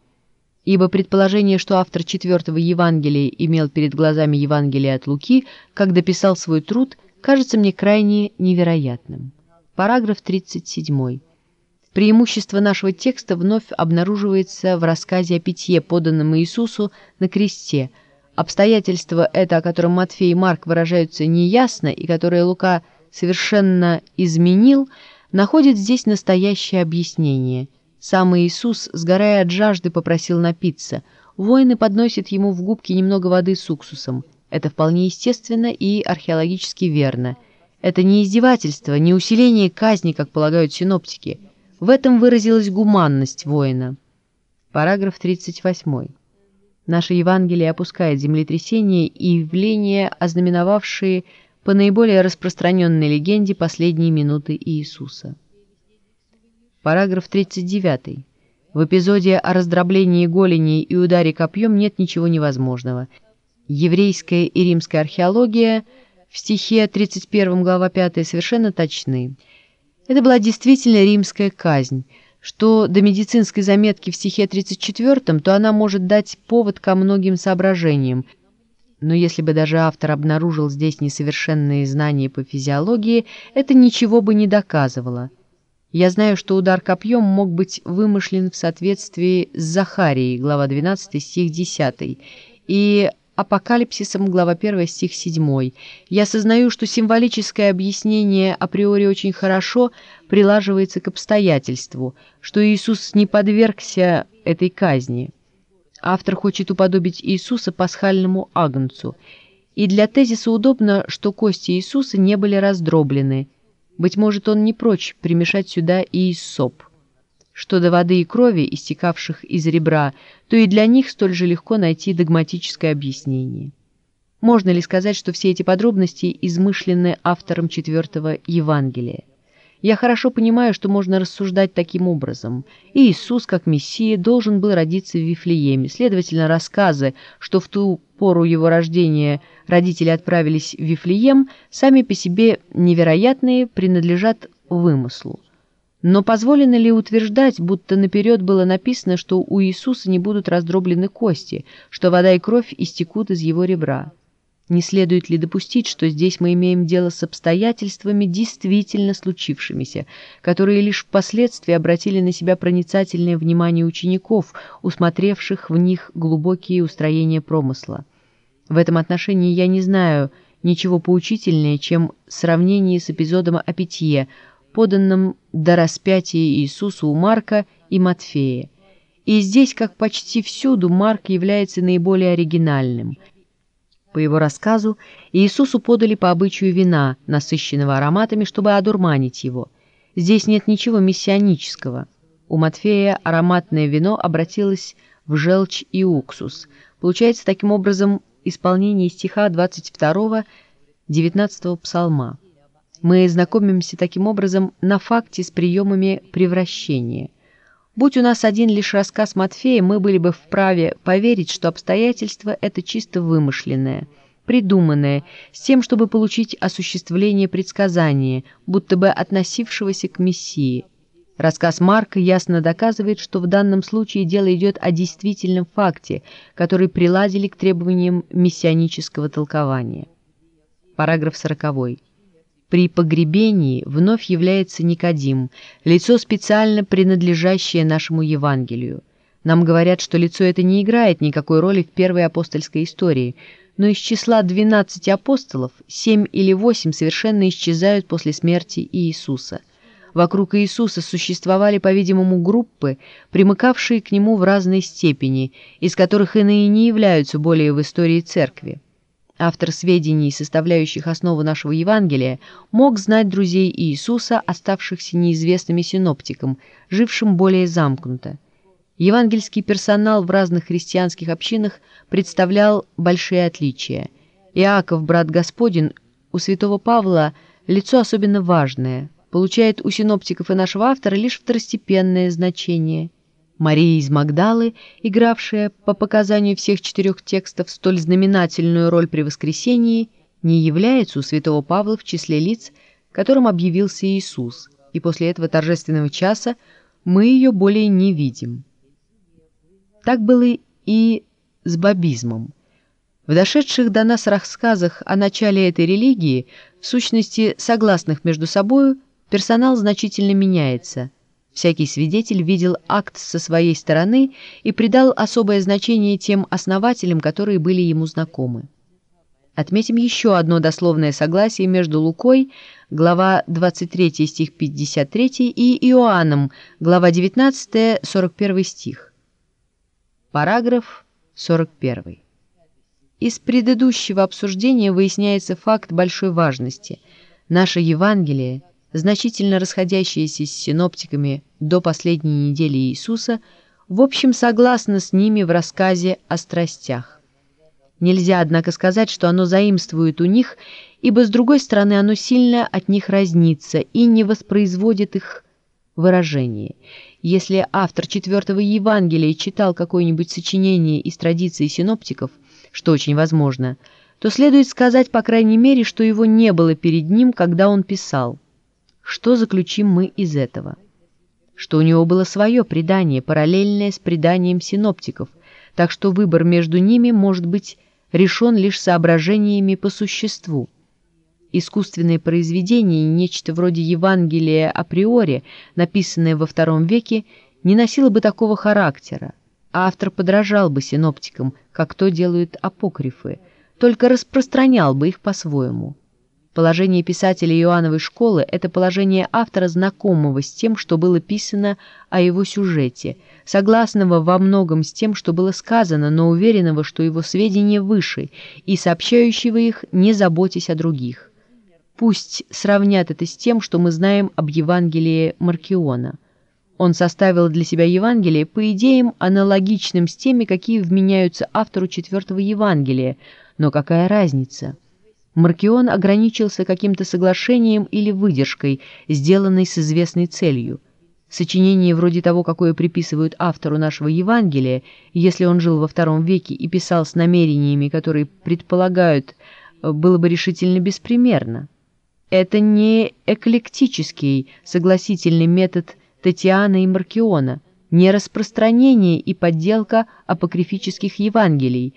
Ибо предположение, что автор четвертого Евангелия имел перед глазами Евангелие от Луки, когда писал свой труд, кажется мне крайне невероятным. Параграф 37. Преимущество нашего текста вновь обнаруживается в рассказе о питье, поданном Иисусу на кресте. Обстоятельство это, о котором Матфей и Марк выражаются неясно и которое Лука совершенно изменил, находит здесь настоящее объяснение. Сам Иисус, сгорая от жажды, попросил напиться. Воины подносят ему в губки немного воды с уксусом. Это вполне естественно и археологически верно. Это не издевательство, не усиление казни, как полагают синоптики. В этом выразилась гуманность воина. Параграф 38. Наше Евангелие опускает землетрясение и явления, ознаменовавшие по наиболее распространенной легенде последние минуты Иисуса. Параграф 39. В эпизоде о раздроблении голени и ударе копьем нет ничего невозможного – Еврейская и римская археология в стихе 31 глава 5 совершенно точны. Это была действительно римская казнь. Что до медицинской заметки в стихе 34, то она может дать повод ко многим соображениям. Но если бы даже автор обнаружил здесь несовершенные знания по физиологии, это ничего бы не доказывало. Я знаю, что удар копьем мог быть вымышлен в соответствии с Захарией, глава 12, стих 10, и Апокалипсисом, глава 1, стих 7. Я сознаю, что символическое объяснение априори очень хорошо прилаживается к обстоятельству, что Иисус не подвергся этой казни. Автор хочет уподобить Иисуса пасхальному агнцу, и для тезиса удобно, что кости Иисуса не были раздроблены. Быть может, он не прочь примешать сюда и иссоп. Что до воды и крови, истекавших из ребра, то и для них столь же легко найти догматическое объяснение. Можно ли сказать, что все эти подробности измышлены автором четвертого Евангелия? Я хорошо понимаю, что можно рассуждать таким образом. Иисус, как Мессия, должен был родиться в Вифлееме. Следовательно, рассказы, что в ту пору его рождения родители отправились в Вифлеем, сами по себе невероятные, принадлежат вымыслу. Но позволено ли утверждать, будто наперед было написано, что у Иисуса не будут раздроблены кости, что вода и кровь истекут из его ребра? Не следует ли допустить, что здесь мы имеем дело с обстоятельствами, действительно случившимися, которые лишь впоследствии обратили на себя проницательное внимание учеников, усмотревших в них глубокие устроения промысла? В этом отношении я не знаю ничего поучительнее, чем сравнение с эпизодом о питье – поданном до распятия Иисусу у Марка и Матфея. И здесь, как почти всюду, Марк является наиболее оригинальным. По его рассказу, Иисусу подали по обычаю вина, насыщенного ароматами, чтобы одурманить его. Здесь нет ничего мессианического. У Матфея ароматное вино обратилось в желчь и уксус. Получается таким образом исполнение стиха 22 19 псалма. Мы знакомимся таким образом на факте с приемами превращения. Будь у нас один лишь рассказ Матфея, мы были бы вправе поверить, что обстоятельство это чисто вымышленное. придуманное, с тем, чтобы получить осуществление предсказания, будто бы относившегося к Мессии. Рассказ Марка ясно доказывает, что в данном случае дело идет о действительном факте, который приладили к требованиям мессианического толкования. Параграф 40. При погребении вновь является Никодим, лицо специально принадлежащее нашему Евангелию. Нам говорят, что лицо это не играет никакой роли в первой апостольской истории, но из числа 12 апостолов 7 или 8 совершенно исчезают после смерти Иисуса – Вокруг Иисуса существовали, по-видимому, группы, примыкавшие к Нему в разной степени, из которых иные не являются более в истории Церкви. Автор сведений, составляющих основу нашего Евангелия, мог знать друзей Иисуса, оставшихся неизвестными синоптикам, жившим более замкнуто. Евангельский персонал в разных христианских общинах представлял большие отличия. Иаков, брат Господень, у святого Павла лицо особенно важное – получает у синоптиков и нашего автора лишь второстепенное значение. Мария из Магдалы, игравшая по показанию всех четырех текстов столь знаменательную роль при воскресении, не является у святого Павла в числе лиц, которым объявился Иисус, и после этого торжественного часа мы ее более не видим. Так было и с бабизмом. В дошедших до нас рассказах о начале этой религии, в сущности согласных между собою, персонал значительно меняется. Всякий свидетель видел акт со своей стороны и придал особое значение тем основателям, которые были ему знакомы. Отметим еще одно дословное согласие между Лукой, глава 23 стих 53, и Иоанном, глава 19, 41 стих. Параграф 41. Из предыдущего обсуждения выясняется факт большой важности. Наше Евангелие – значительно расходящиеся с синоптиками до последней недели Иисуса, в общем согласно с ними в рассказе о страстях. Нельзя, однако, сказать, что оно заимствует у них, ибо, с другой стороны, оно сильно от них разнится и не воспроизводит их выражение. Если автор четвертого Евангелия читал какое-нибудь сочинение из традиции синоптиков, что очень возможно, то следует сказать, по крайней мере, что его не было перед ним, когда он писал. Что заключим мы из этого? Что у него было свое предание, параллельное с преданием синоптиков, так что выбор между ними может быть решен лишь соображениями по существу. Искусственное произведение, нечто вроде Евангелия априори, написанное во втором веке, не носило бы такого характера, автор подражал бы синоптикам, как то делают апокрифы, только распространял бы их по-своему. Положение писателя Иоанновой школы – это положение автора, знакомого с тем, что было писано о его сюжете, согласного во многом с тем, что было сказано, но уверенного, что его сведения выше, и сообщающего их, не заботясь о других. Пусть сравнят это с тем, что мы знаем об Евангелии Маркиона. Он составил для себя Евангелие по идеям, аналогичным с теми, какие вменяются автору четвертого Евангелия, но какая разница – Маркион ограничился каким-то соглашением или выдержкой, сделанной с известной целью. Сочинение вроде того, какое приписывают автору нашего Евангелия, если он жил во втором веке и писал с намерениями, которые предполагают, было бы решительно беспримерно. Это не эклектический согласительный метод Татьяна и Маркиона, не распространение и подделка апокрифических Евангелий,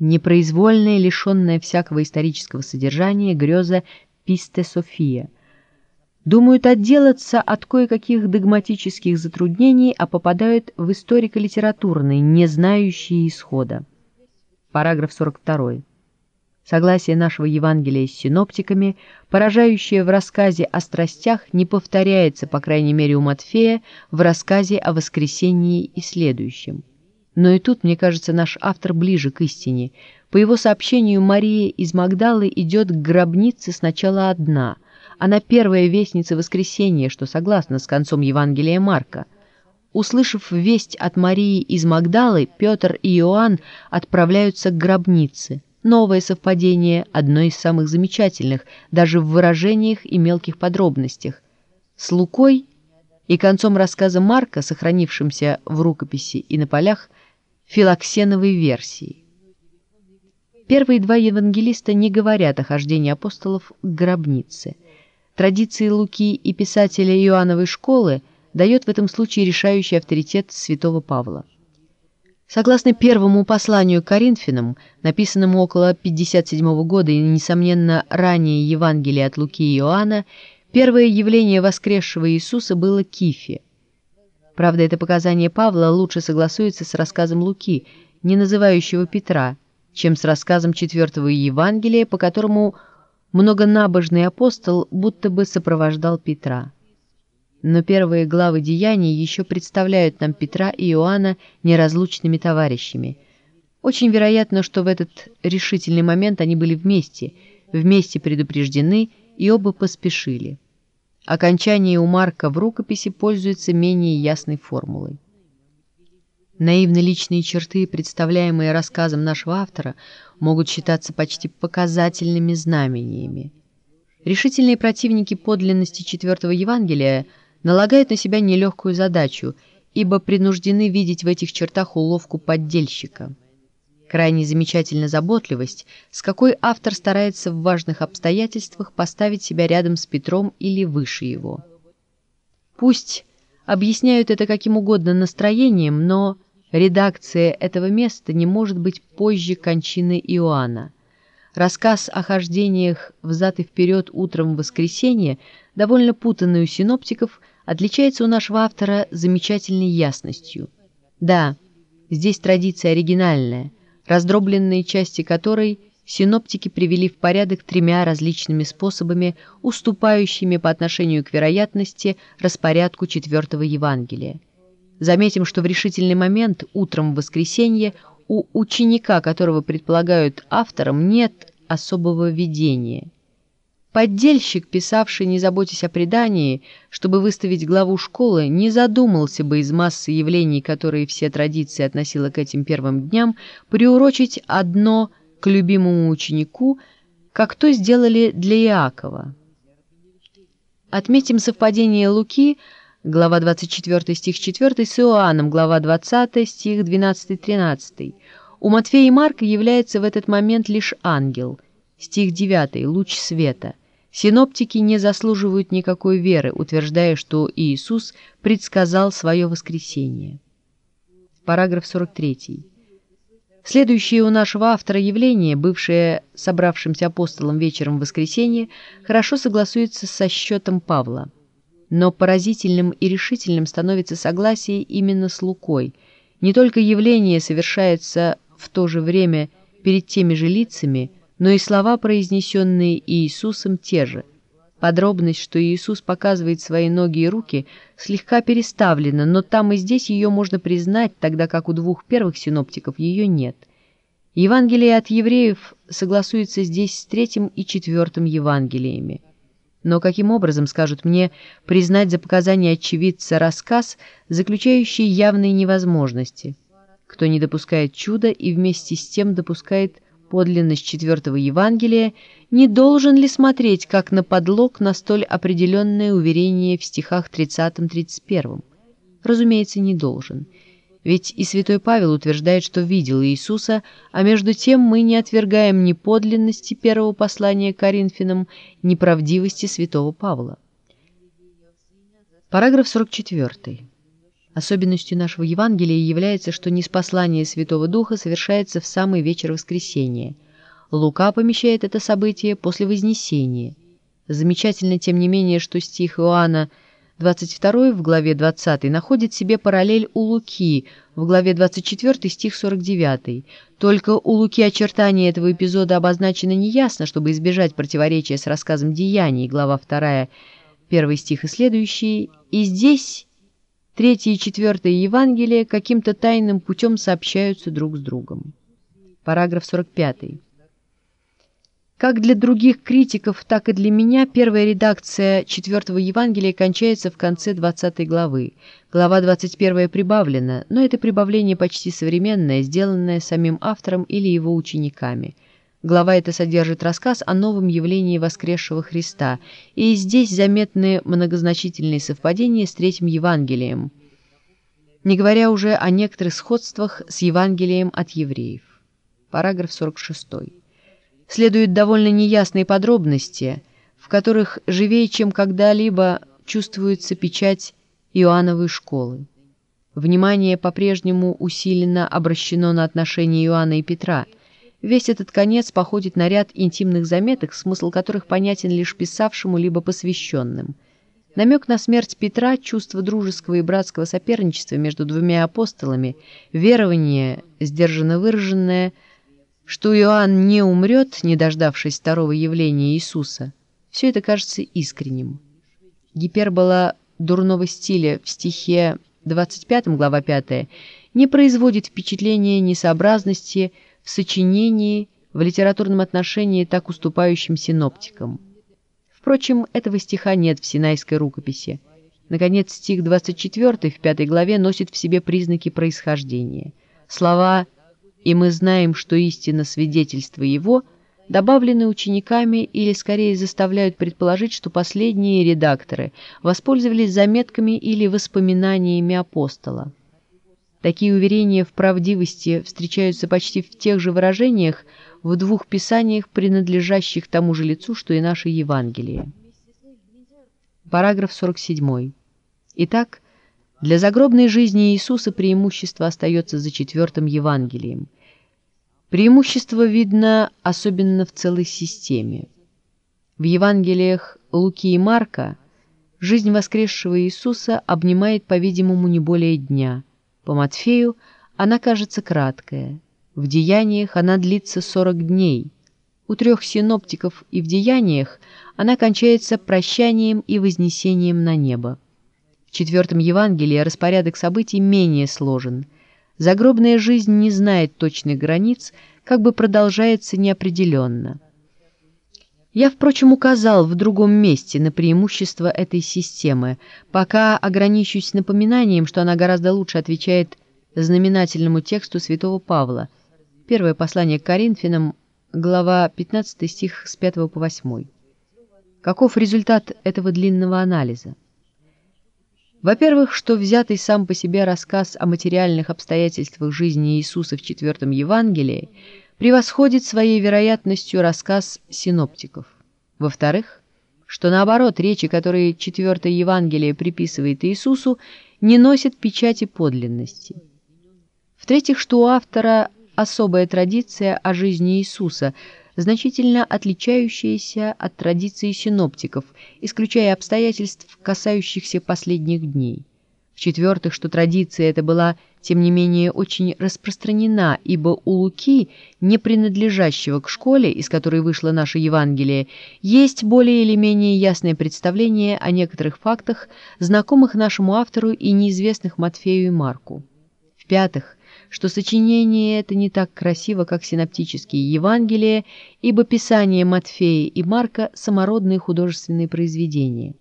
непроизвольная, лишенная всякого исторического содержания греза Писте София. Думают отделаться от кое-каких догматических затруднений, а попадают в историко-литературные, не знающие исхода. Параграф 42. Согласие нашего Евангелия с синоптиками, поражающее в рассказе о страстях, не повторяется, по крайней мере у Матфея, в рассказе о воскресении и следующем. Но и тут, мне кажется, наш автор ближе к истине. По его сообщению, Мария из Магдалы идет к гробнице сначала одна. Она первая вестница воскресения, что согласно с концом Евангелия Марка. Услышав весть от Марии из Магдалы, Петр и Иоанн отправляются к гробнице. Новое совпадение, одно из самых замечательных, даже в выражениях и мелких подробностях. С Лукой и концом рассказа Марка, сохранившимся в рукописи и на полях, филоксеновой версии. Первые два евангелиста не говорят о хождении апостолов к гробнице. Традиции Луки и писателя Иоанновой школы дает в этом случае решающий авторитет святого Павла. Согласно первому посланию к Коринфянам, написанному около 57 года и, несомненно, ранее Евангелия от Луки и Иоанна, первое явление воскресшего Иисуса было Кифе. Правда, это показание Павла лучше согласуется с рассказом Луки, не называющего Петра, чем с рассказом четвертого Евангелия, по которому многонабожный апостол будто бы сопровождал Петра. Но первые главы Деяний еще представляют нам Петра и Иоанна неразлучными товарищами. Очень вероятно, что в этот решительный момент они были вместе, вместе предупреждены и оба поспешили. Окончание у Марка в рукописи пользуется менее ясной формулой. Наивно личные черты, представляемые рассказом нашего автора, могут считаться почти показательными знамениями. Решительные противники подлинности четвертого Евангелия – налагают на себя нелегкую задачу, ибо принуждены видеть в этих чертах уловку поддельщика. Крайне замечательна заботливость, с какой автор старается в важных обстоятельствах поставить себя рядом с Петром или выше его. Пусть объясняют это каким угодно настроением, но редакция этого места не может быть позже кончины Иоанна. Рассказ о хождениях взад и вперед утром в воскресенье, довольно путанный у синоптиков, отличается у нашего автора замечательной ясностью. Да, здесь традиция оригинальная, раздробленные части которой синоптики привели в порядок тремя различными способами, уступающими по отношению к вероятности распорядку четвертого Евангелия. Заметим, что в решительный момент, утром в воскресенье, у ученика, которого предполагают автором, нет особого видения. Поддельщик, писавший «Не заботясь о предании», чтобы выставить главу школы, не задумался бы из массы явлений, которые все традиции относила к этим первым дням, приурочить одно к любимому ученику, как то сделали для Иакова. Отметим совпадение Луки, глава 24 стих 4, с Иоанном, глава 20 стих 12-13. У Матфея и Марка является в этот момент лишь ангел. Стих 9. Луч света. Синоптики не заслуживают никакой веры, утверждая, что Иисус предсказал свое воскресение. Параграф 43. Следующее у нашего автора явление, бывшее собравшимся апостолом вечером воскресенье, хорошо согласуется со счетом Павла. Но поразительным и решительным становится согласие именно с Лукой. Не только явление совершается в то же время перед теми же лицами, но и слова, произнесенные Иисусом, те же. Подробность, что Иисус показывает свои ноги и руки, слегка переставлена, но там и здесь ее можно признать, тогда как у двух первых синоптиков ее нет. Евангелие от евреев согласуется здесь с третьим и четвертым Евангелиями. Но каким образом, скажут мне, признать за показания очевидца рассказ, заключающий явные невозможности – кто не допускает чуда и вместе с тем допускает подлинность четвертого Евангелия, не должен ли смотреть как на подлог на столь определенное уверение в стихах 30-31? Разумеется, не должен. Ведь и святой Павел утверждает, что видел Иисуса, а между тем мы не отвергаем ни подлинности первого послания Коринфянам, ни правдивости святого Павла. Параграф 44. Особенностью нашего Евангелия является, что неспослание Святого Духа совершается в самый вечер воскресения. Лука помещает это событие после Вознесения. Замечательно, тем не менее, что стих Иоанна 22 в главе 20 находит себе параллель у Луки в главе 24 стих 49. Только у Луки очертания этого эпизода обозначены неясно, чтобы избежать противоречия с рассказом Деяний, глава 2, 1 стих и следующие, и здесь Третье и четвертое Евангелие каким-то тайным путем сообщаются друг с другом. Параграф 45. Как для других критиков, так и для меня первая редакция четвертого Евангелия кончается в конце 20 главы. Глава 21 прибавлена, но это прибавление почти современное, сделанное самим автором или его учениками – Глава эта содержит рассказ о новом явлении воскресшего Христа, и здесь заметны многозначительные совпадения с Третьим Евангелием, не говоря уже о некоторых сходствах с Евангелием от евреев. Параграф 46. Следуют довольно неясные подробности, в которых живее, чем когда-либо, чувствуется печать Иоанновой школы. Внимание по-прежнему усиленно обращено на отношения Иоанна и Петра. Весь этот конец походит на ряд интимных заметок, смысл которых понятен лишь писавшему либо посвященным. Намек на смерть Петра, чувство дружеского и братского соперничества между двумя апостолами, верование, сдержанно выраженное, что Иоанн не умрет, не дождавшись второго явления Иисуса, все это кажется искренним. Гипербола дурного стиля в стихе 25 глава 5 не производит впечатления несообразности сочинении, в литературном отношении так уступающим синоптикам. Впрочем, этого стиха нет в Синайской рукописи. Наконец, стих 24 в пятой главе носит в себе признаки происхождения. Слова «и мы знаем, что истина свидетельство его» добавлены учениками или скорее заставляют предположить, что последние редакторы воспользовались заметками или воспоминаниями апостола. Такие уверения в правдивости встречаются почти в тех же выражениях в двух писаниях, принадлежащих тому же лицу, что и наше Евангелие. Параграф 47. Итак, для загробной жизни Иисуса преимущество остается за четвертым Евангелием – Преимущество видно особенно в целой системе. В Евангелиях Луки и Марка жизнь воскресшего Иисуса обнимает, по-видимому, не более дня. По Матфею она кажется краткая. В Деяниях она длится 40 дней. У трех синоптиков и в Деяниях она кончается прощанием и вознесением на небо. В четвертом Евангелии распорядок событий менее сложен – Загробная жизнь не знает точных границ, как бы продолжается неопределенно. Я, впрочем, указал в другом месте на преимущество этой системы, пока ограничусь напоминанием, что она гораздо лучше отвечает знаменательному тексту святого Павла. Первое послание к Коринфянам, глава 15 стих с 5 по 8. Каков результат этого длинного анализа? Во-первых, что взятый сам по себе рассказ о материальных обстоятельствах жизни Иисуса в четвертом Евангелии превосходит своей вероятностью рассказ синоптиков. Во-вторых, что наоборот, речи, которые четвертое Евангелие приписывает Иисусу, не носят печати подлинности. В-третьих, что у автора особая традиция о жизни Иисуса – значительно отличающаяся от традиции синоптиков, исключая обстоятельств, касающихся последних дней. В-четвертых, что традиция эта была, тем не менее, очень распространена, ибо у Луки, не принадлежащего к школе, из которой вышло наше Евангелие, есть более или менее ясное представление о некоторых фактах, знакомых нашему автору и неизвестных Матфею и Марку. В-пятых, что сочинение это не так красиво, как синоптические Евангелия, ибо Писание Матфея и Марка – самородные художественные произведения.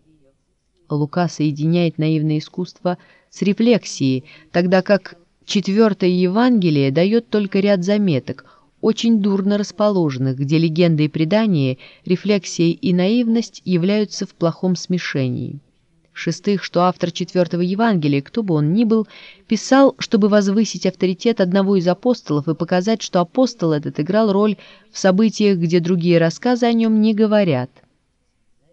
Лука соединяет наивное искусство с рефлексией, тогда как четвертое Евангелие дает только ряд заметок, очень дурно расположенных, где легенды и предания, рефлексия и наивность являются в плохом смешении. В-шестых, что автор четвертого Евангелия, кто бы он ни был, писал, чтобы возвысить авторитет одного из апостолов и показать, что апостол этот играл роль в событиях, где другие рассказы о нем не говорят.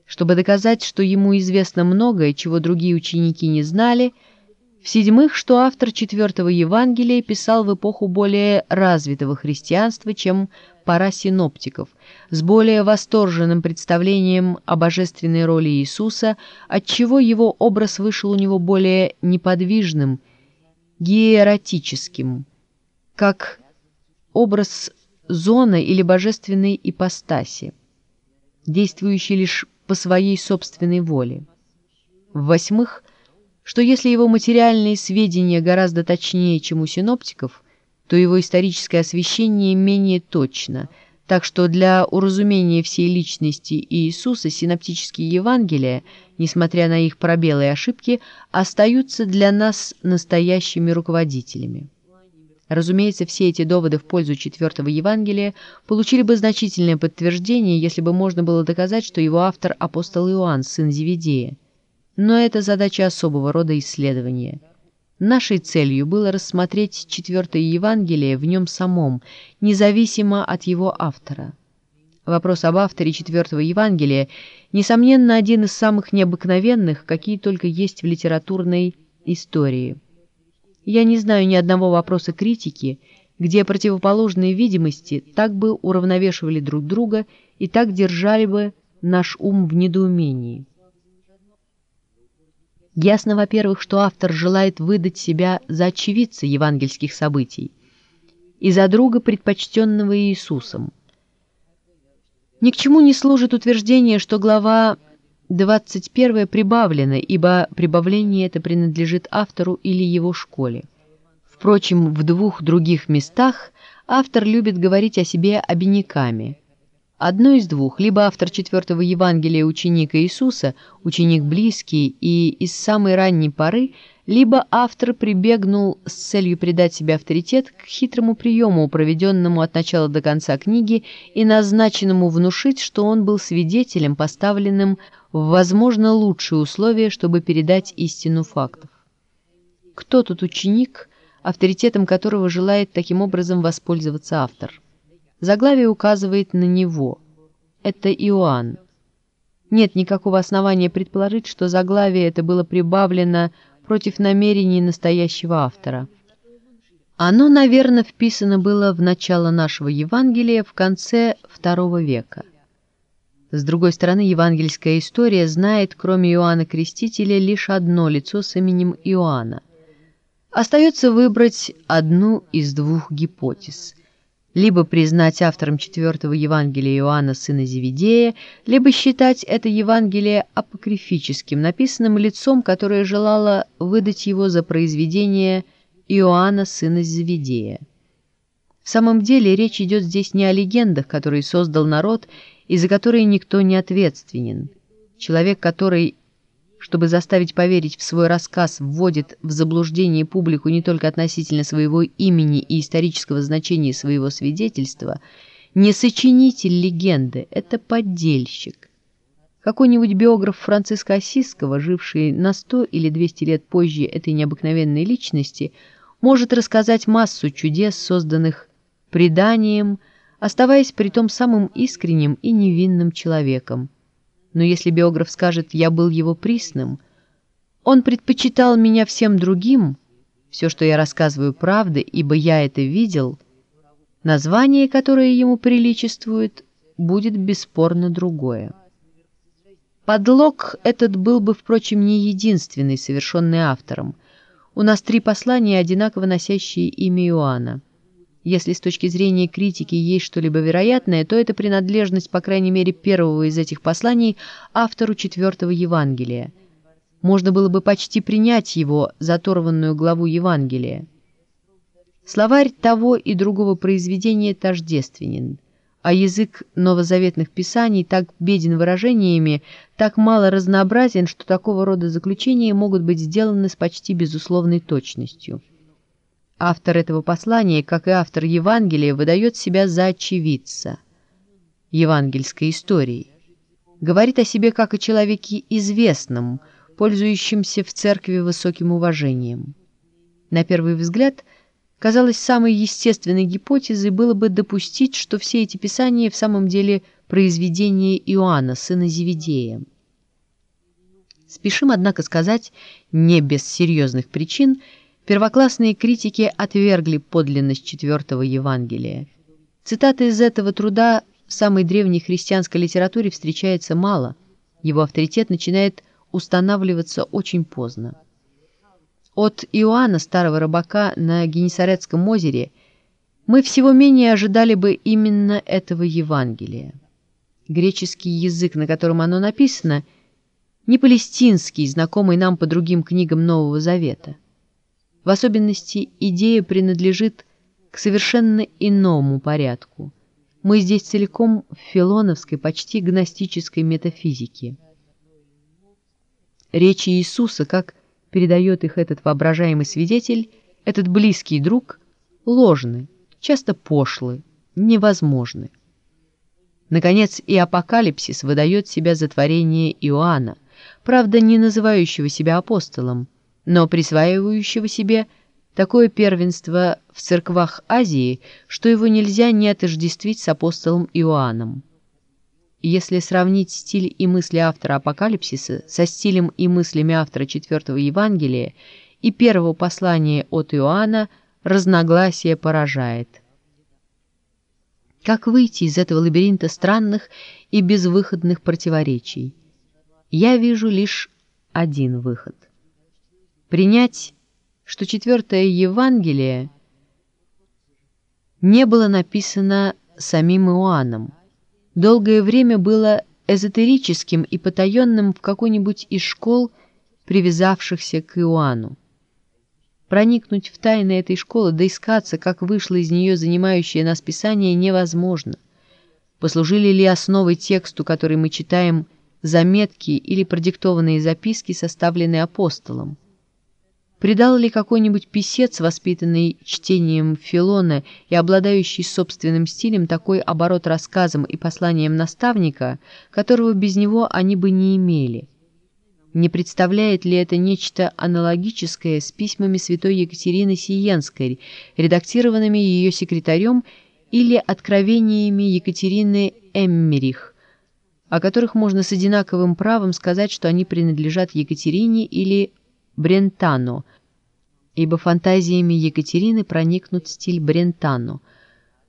Чтобы доказать, что ему известно многое, чего другие ученики не знали – в-седьмых, что автор четвертого Евангелия писал в эпоху более развитого христианства, чем пора синоптиков, с более восторженным представлением о божественной роли Иисуса, отчего его образ вышел у него более неподвижным, гиератическим, как образ зоны или божественной ипостаси, действующей лишь по своей собственной воле. В-восьмых, что если его материальные сведения гораздо точнее, чем у синоптиков, то его историческое освещение менее точно, так что для уразумения всей личности Иисуса синоптические Евангелия, несмотря на их пробелы и ошибки, остаются для нас настоящими руководителями. Разумеется, все эти доводы в пользу четвертого Евангелия получили бы значительное подтверждение, если бы можно было доказать, что его автор – апостол Иоанн, сын Зеведея. Но это задача особого рода исследования. Нашей целью было рассмотреть четвертое Евангелие в нем самом, независимо от его автора. Вопрос об авторе четвертого Евангелия, несомненно, один из самых необыкновенных, какие только есть в литературной истории. Я не знаю ни одного вопроса критики, где противоположные видимости так бы уравновешивали друг друга и так держали бы наш ум в недоумении. Ясно, во-первых, что автор желает выдать себя за очевидца евангельских событий и за друга, предпочтенного Иисусом. Ни к чему не служит утверждение, что глава 21 прибавлена, ибо прибавление это принадлежит автору или его школе. Впрочем, в двух других местах автор любит говорить о себе обиняками – Одно из двух, либо автор четвертого Евангелия ученика Иисуса, ученик близкий и из самой ранней поры, либо автор прибегнул с целью придать себе авторитет к хитрому приему, проведенному от начала до конца книги и назначенному внушить, что он был свидетелем, поставленным в, возможно, лучшие условия, чтобы передать истину фактов. Кто тут ученик, авторитетом которого желает таким образом воспользоваться автор? Заглавие указывает на него. Это Иоанн. Нет никакого основания предположить, что заглавие это было прибавлено против намерений настоящего автора. Оно, наверное, вписано было в начало нашего Евангелия в конце II века. С другой стороны, евангельская история знает, кроме Иоанна Крестителя, лишь одно лицо с именем Иоанна. Остается выбрать одну из двух гипотез – либо признать автором четвертого Евангелия Иоанна сына Зеведея, либо считать это Евангелие апокрифическим, написанным лицом, которое желало выдать его за произведение Иоанна сына Зеведея. В самом деле речь идет здесь не о легендах, которые создал народ и за которые никто не ответственен. Человек, который чтобы заставить поверить в свой рассказ, вводит в заблуждение публику не только относительно своего имени и исторического значения своего свидетельства, не сочинитель легенды, это поддельщик. Какой-нибудь биограф Франциска Осиского, живший на сто или двести лет позже этой необыкновенной личности, может рассказать массу чудес, созданных преданием, оставаясь при том самым искренним и невинным человеком но если биограф скажет «я был его присным», он предпочитал меня всем другим, все, что я рассказываю, правда, ибо я это видел, название, которое ему приличествует, будет бесспорно другое. Подлог этот был бы, впрочем, не единственный, совершенный автором. У нас три послания, одинаково носящие имя Иоанна. Если с точки зрения критики есть что-либо вероятное, то это принадлежность, по крайней мере, первого из этих посланий автору четвертого Евангелия. Можно было бы почти принять его за оторванную главу Евангелия. Словарь того и другого произведения тождественен, а язык новозаветных писаний так беден выражениями, так мало разнообразен, что такого рода заключения могут быть сделаны с почти безусловной точностью. Автор этого послания, как и автор Евангелия, выдает себя за очевидца евангельской истории. Говорит о себе как о человеке известном, пользующемся в церкви высоким уважением. На первый взгляд, казалось, самой естественной гипотезой было бы допустить, что все эти писания в самом деле произведения Иоанна, сына Зеведея. Спешим, однако, сказать, не без серьезных причин, Первоклассные критики отвергли подлинность четвертого Евангелия. Цитаты из этого труда в самой древней христианской литературе встречается мало, его авторитет начинает устанавливаться очень поздно. От Иоанна, старого рыбака на Генесарецком озере, мы всего менее ожидали бы именно этого Евангелия. Греческий язык, на котором оно написано, не палестинский, знакомый нам по другим книгам Нового Завета – в особенности идея принадлежит к совершенно иному порядку. Мы здесь целиком в филоновской, почти гностической метафизике. Речи Иисуса, как передает их этот воображаемый свидетель, этот близкий друг, ложны, часто пошлы, невозможны. Наконец, и апокалипсис выдает себя за творение Иоанна, правда, не называющего себя апостолом, но присваивающего себе такое первенство в церквах Азии, что его нельзя не отождествить с апостолом Иоанном. Если сравнить стиль и мысли автора Апокалипсиса со стилем и мыслями автора Четвертого Евангелия и Первого послания от Иоанна, разногласие поражает. Как выйти из этого лабиринта странных и безвыходных противоречий? Я вижу лишь один выход. Принять, что Четвертое Евангелие не было написано самим Иоанном, долгое время было эзотерическим и потаенным в какой-нибудь из школ, привязавшихся к Иоанну. Проникнуть в тайны этой школы, доискаться, как вышло из нее занимающее нас Писание, невозможно. Послужили ли основой тексту, который мы читаем, заметки или продиктованные записки, составленные апостолом? Придал ли какой-нибудь писец, воспитанный чтением Филона и обладающий собственным стилем, такой оборот рассказам и посланиям наставника, которого без него они бы не имели? Не представляет ли это нечто аналогическое с письмами святой Екатерины Сиенской, редактированными ее секретарем, или откровениями Екатерины Эммерих, о которых можно с одинаковым правом сказать, что они принадлежат Екатерине или Брентано, ибо фантазиями Екатерины проникнут стиль Брентано.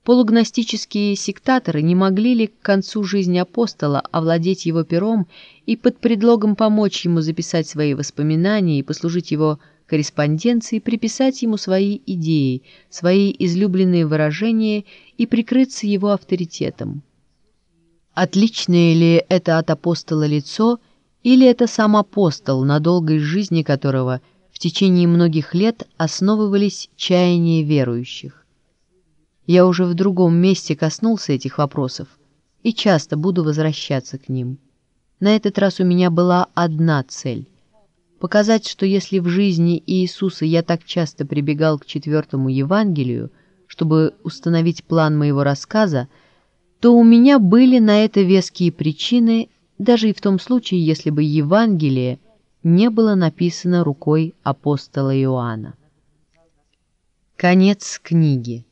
Полугностические сектаторы не могли ли к концу жизни апостола овладеть его пером и под предлогом помочь ему записать свои воспоминания и послужить его корреспонденции приписать ему свои идеи, свои излюбленные выражения и прикрыться его авторитетом. Отличное ли это от апостола лицо – или это сам апостол, на долгой жизни которого в течение многих лет основывались чаяния верующих? Я уже в другом месте коснулся этих вопросов и часто буду возвращаться к ним. На этот раз у меня была одна цель — показать, что если в жизни Иисуса я так часто прибегал к четвертому Евангелию, чтобы установить план моего рассказа, то у меня были на это веские причины даже и в том случае, если бы Евангелие не было написано рукой апостола Иоанна. Конец книги.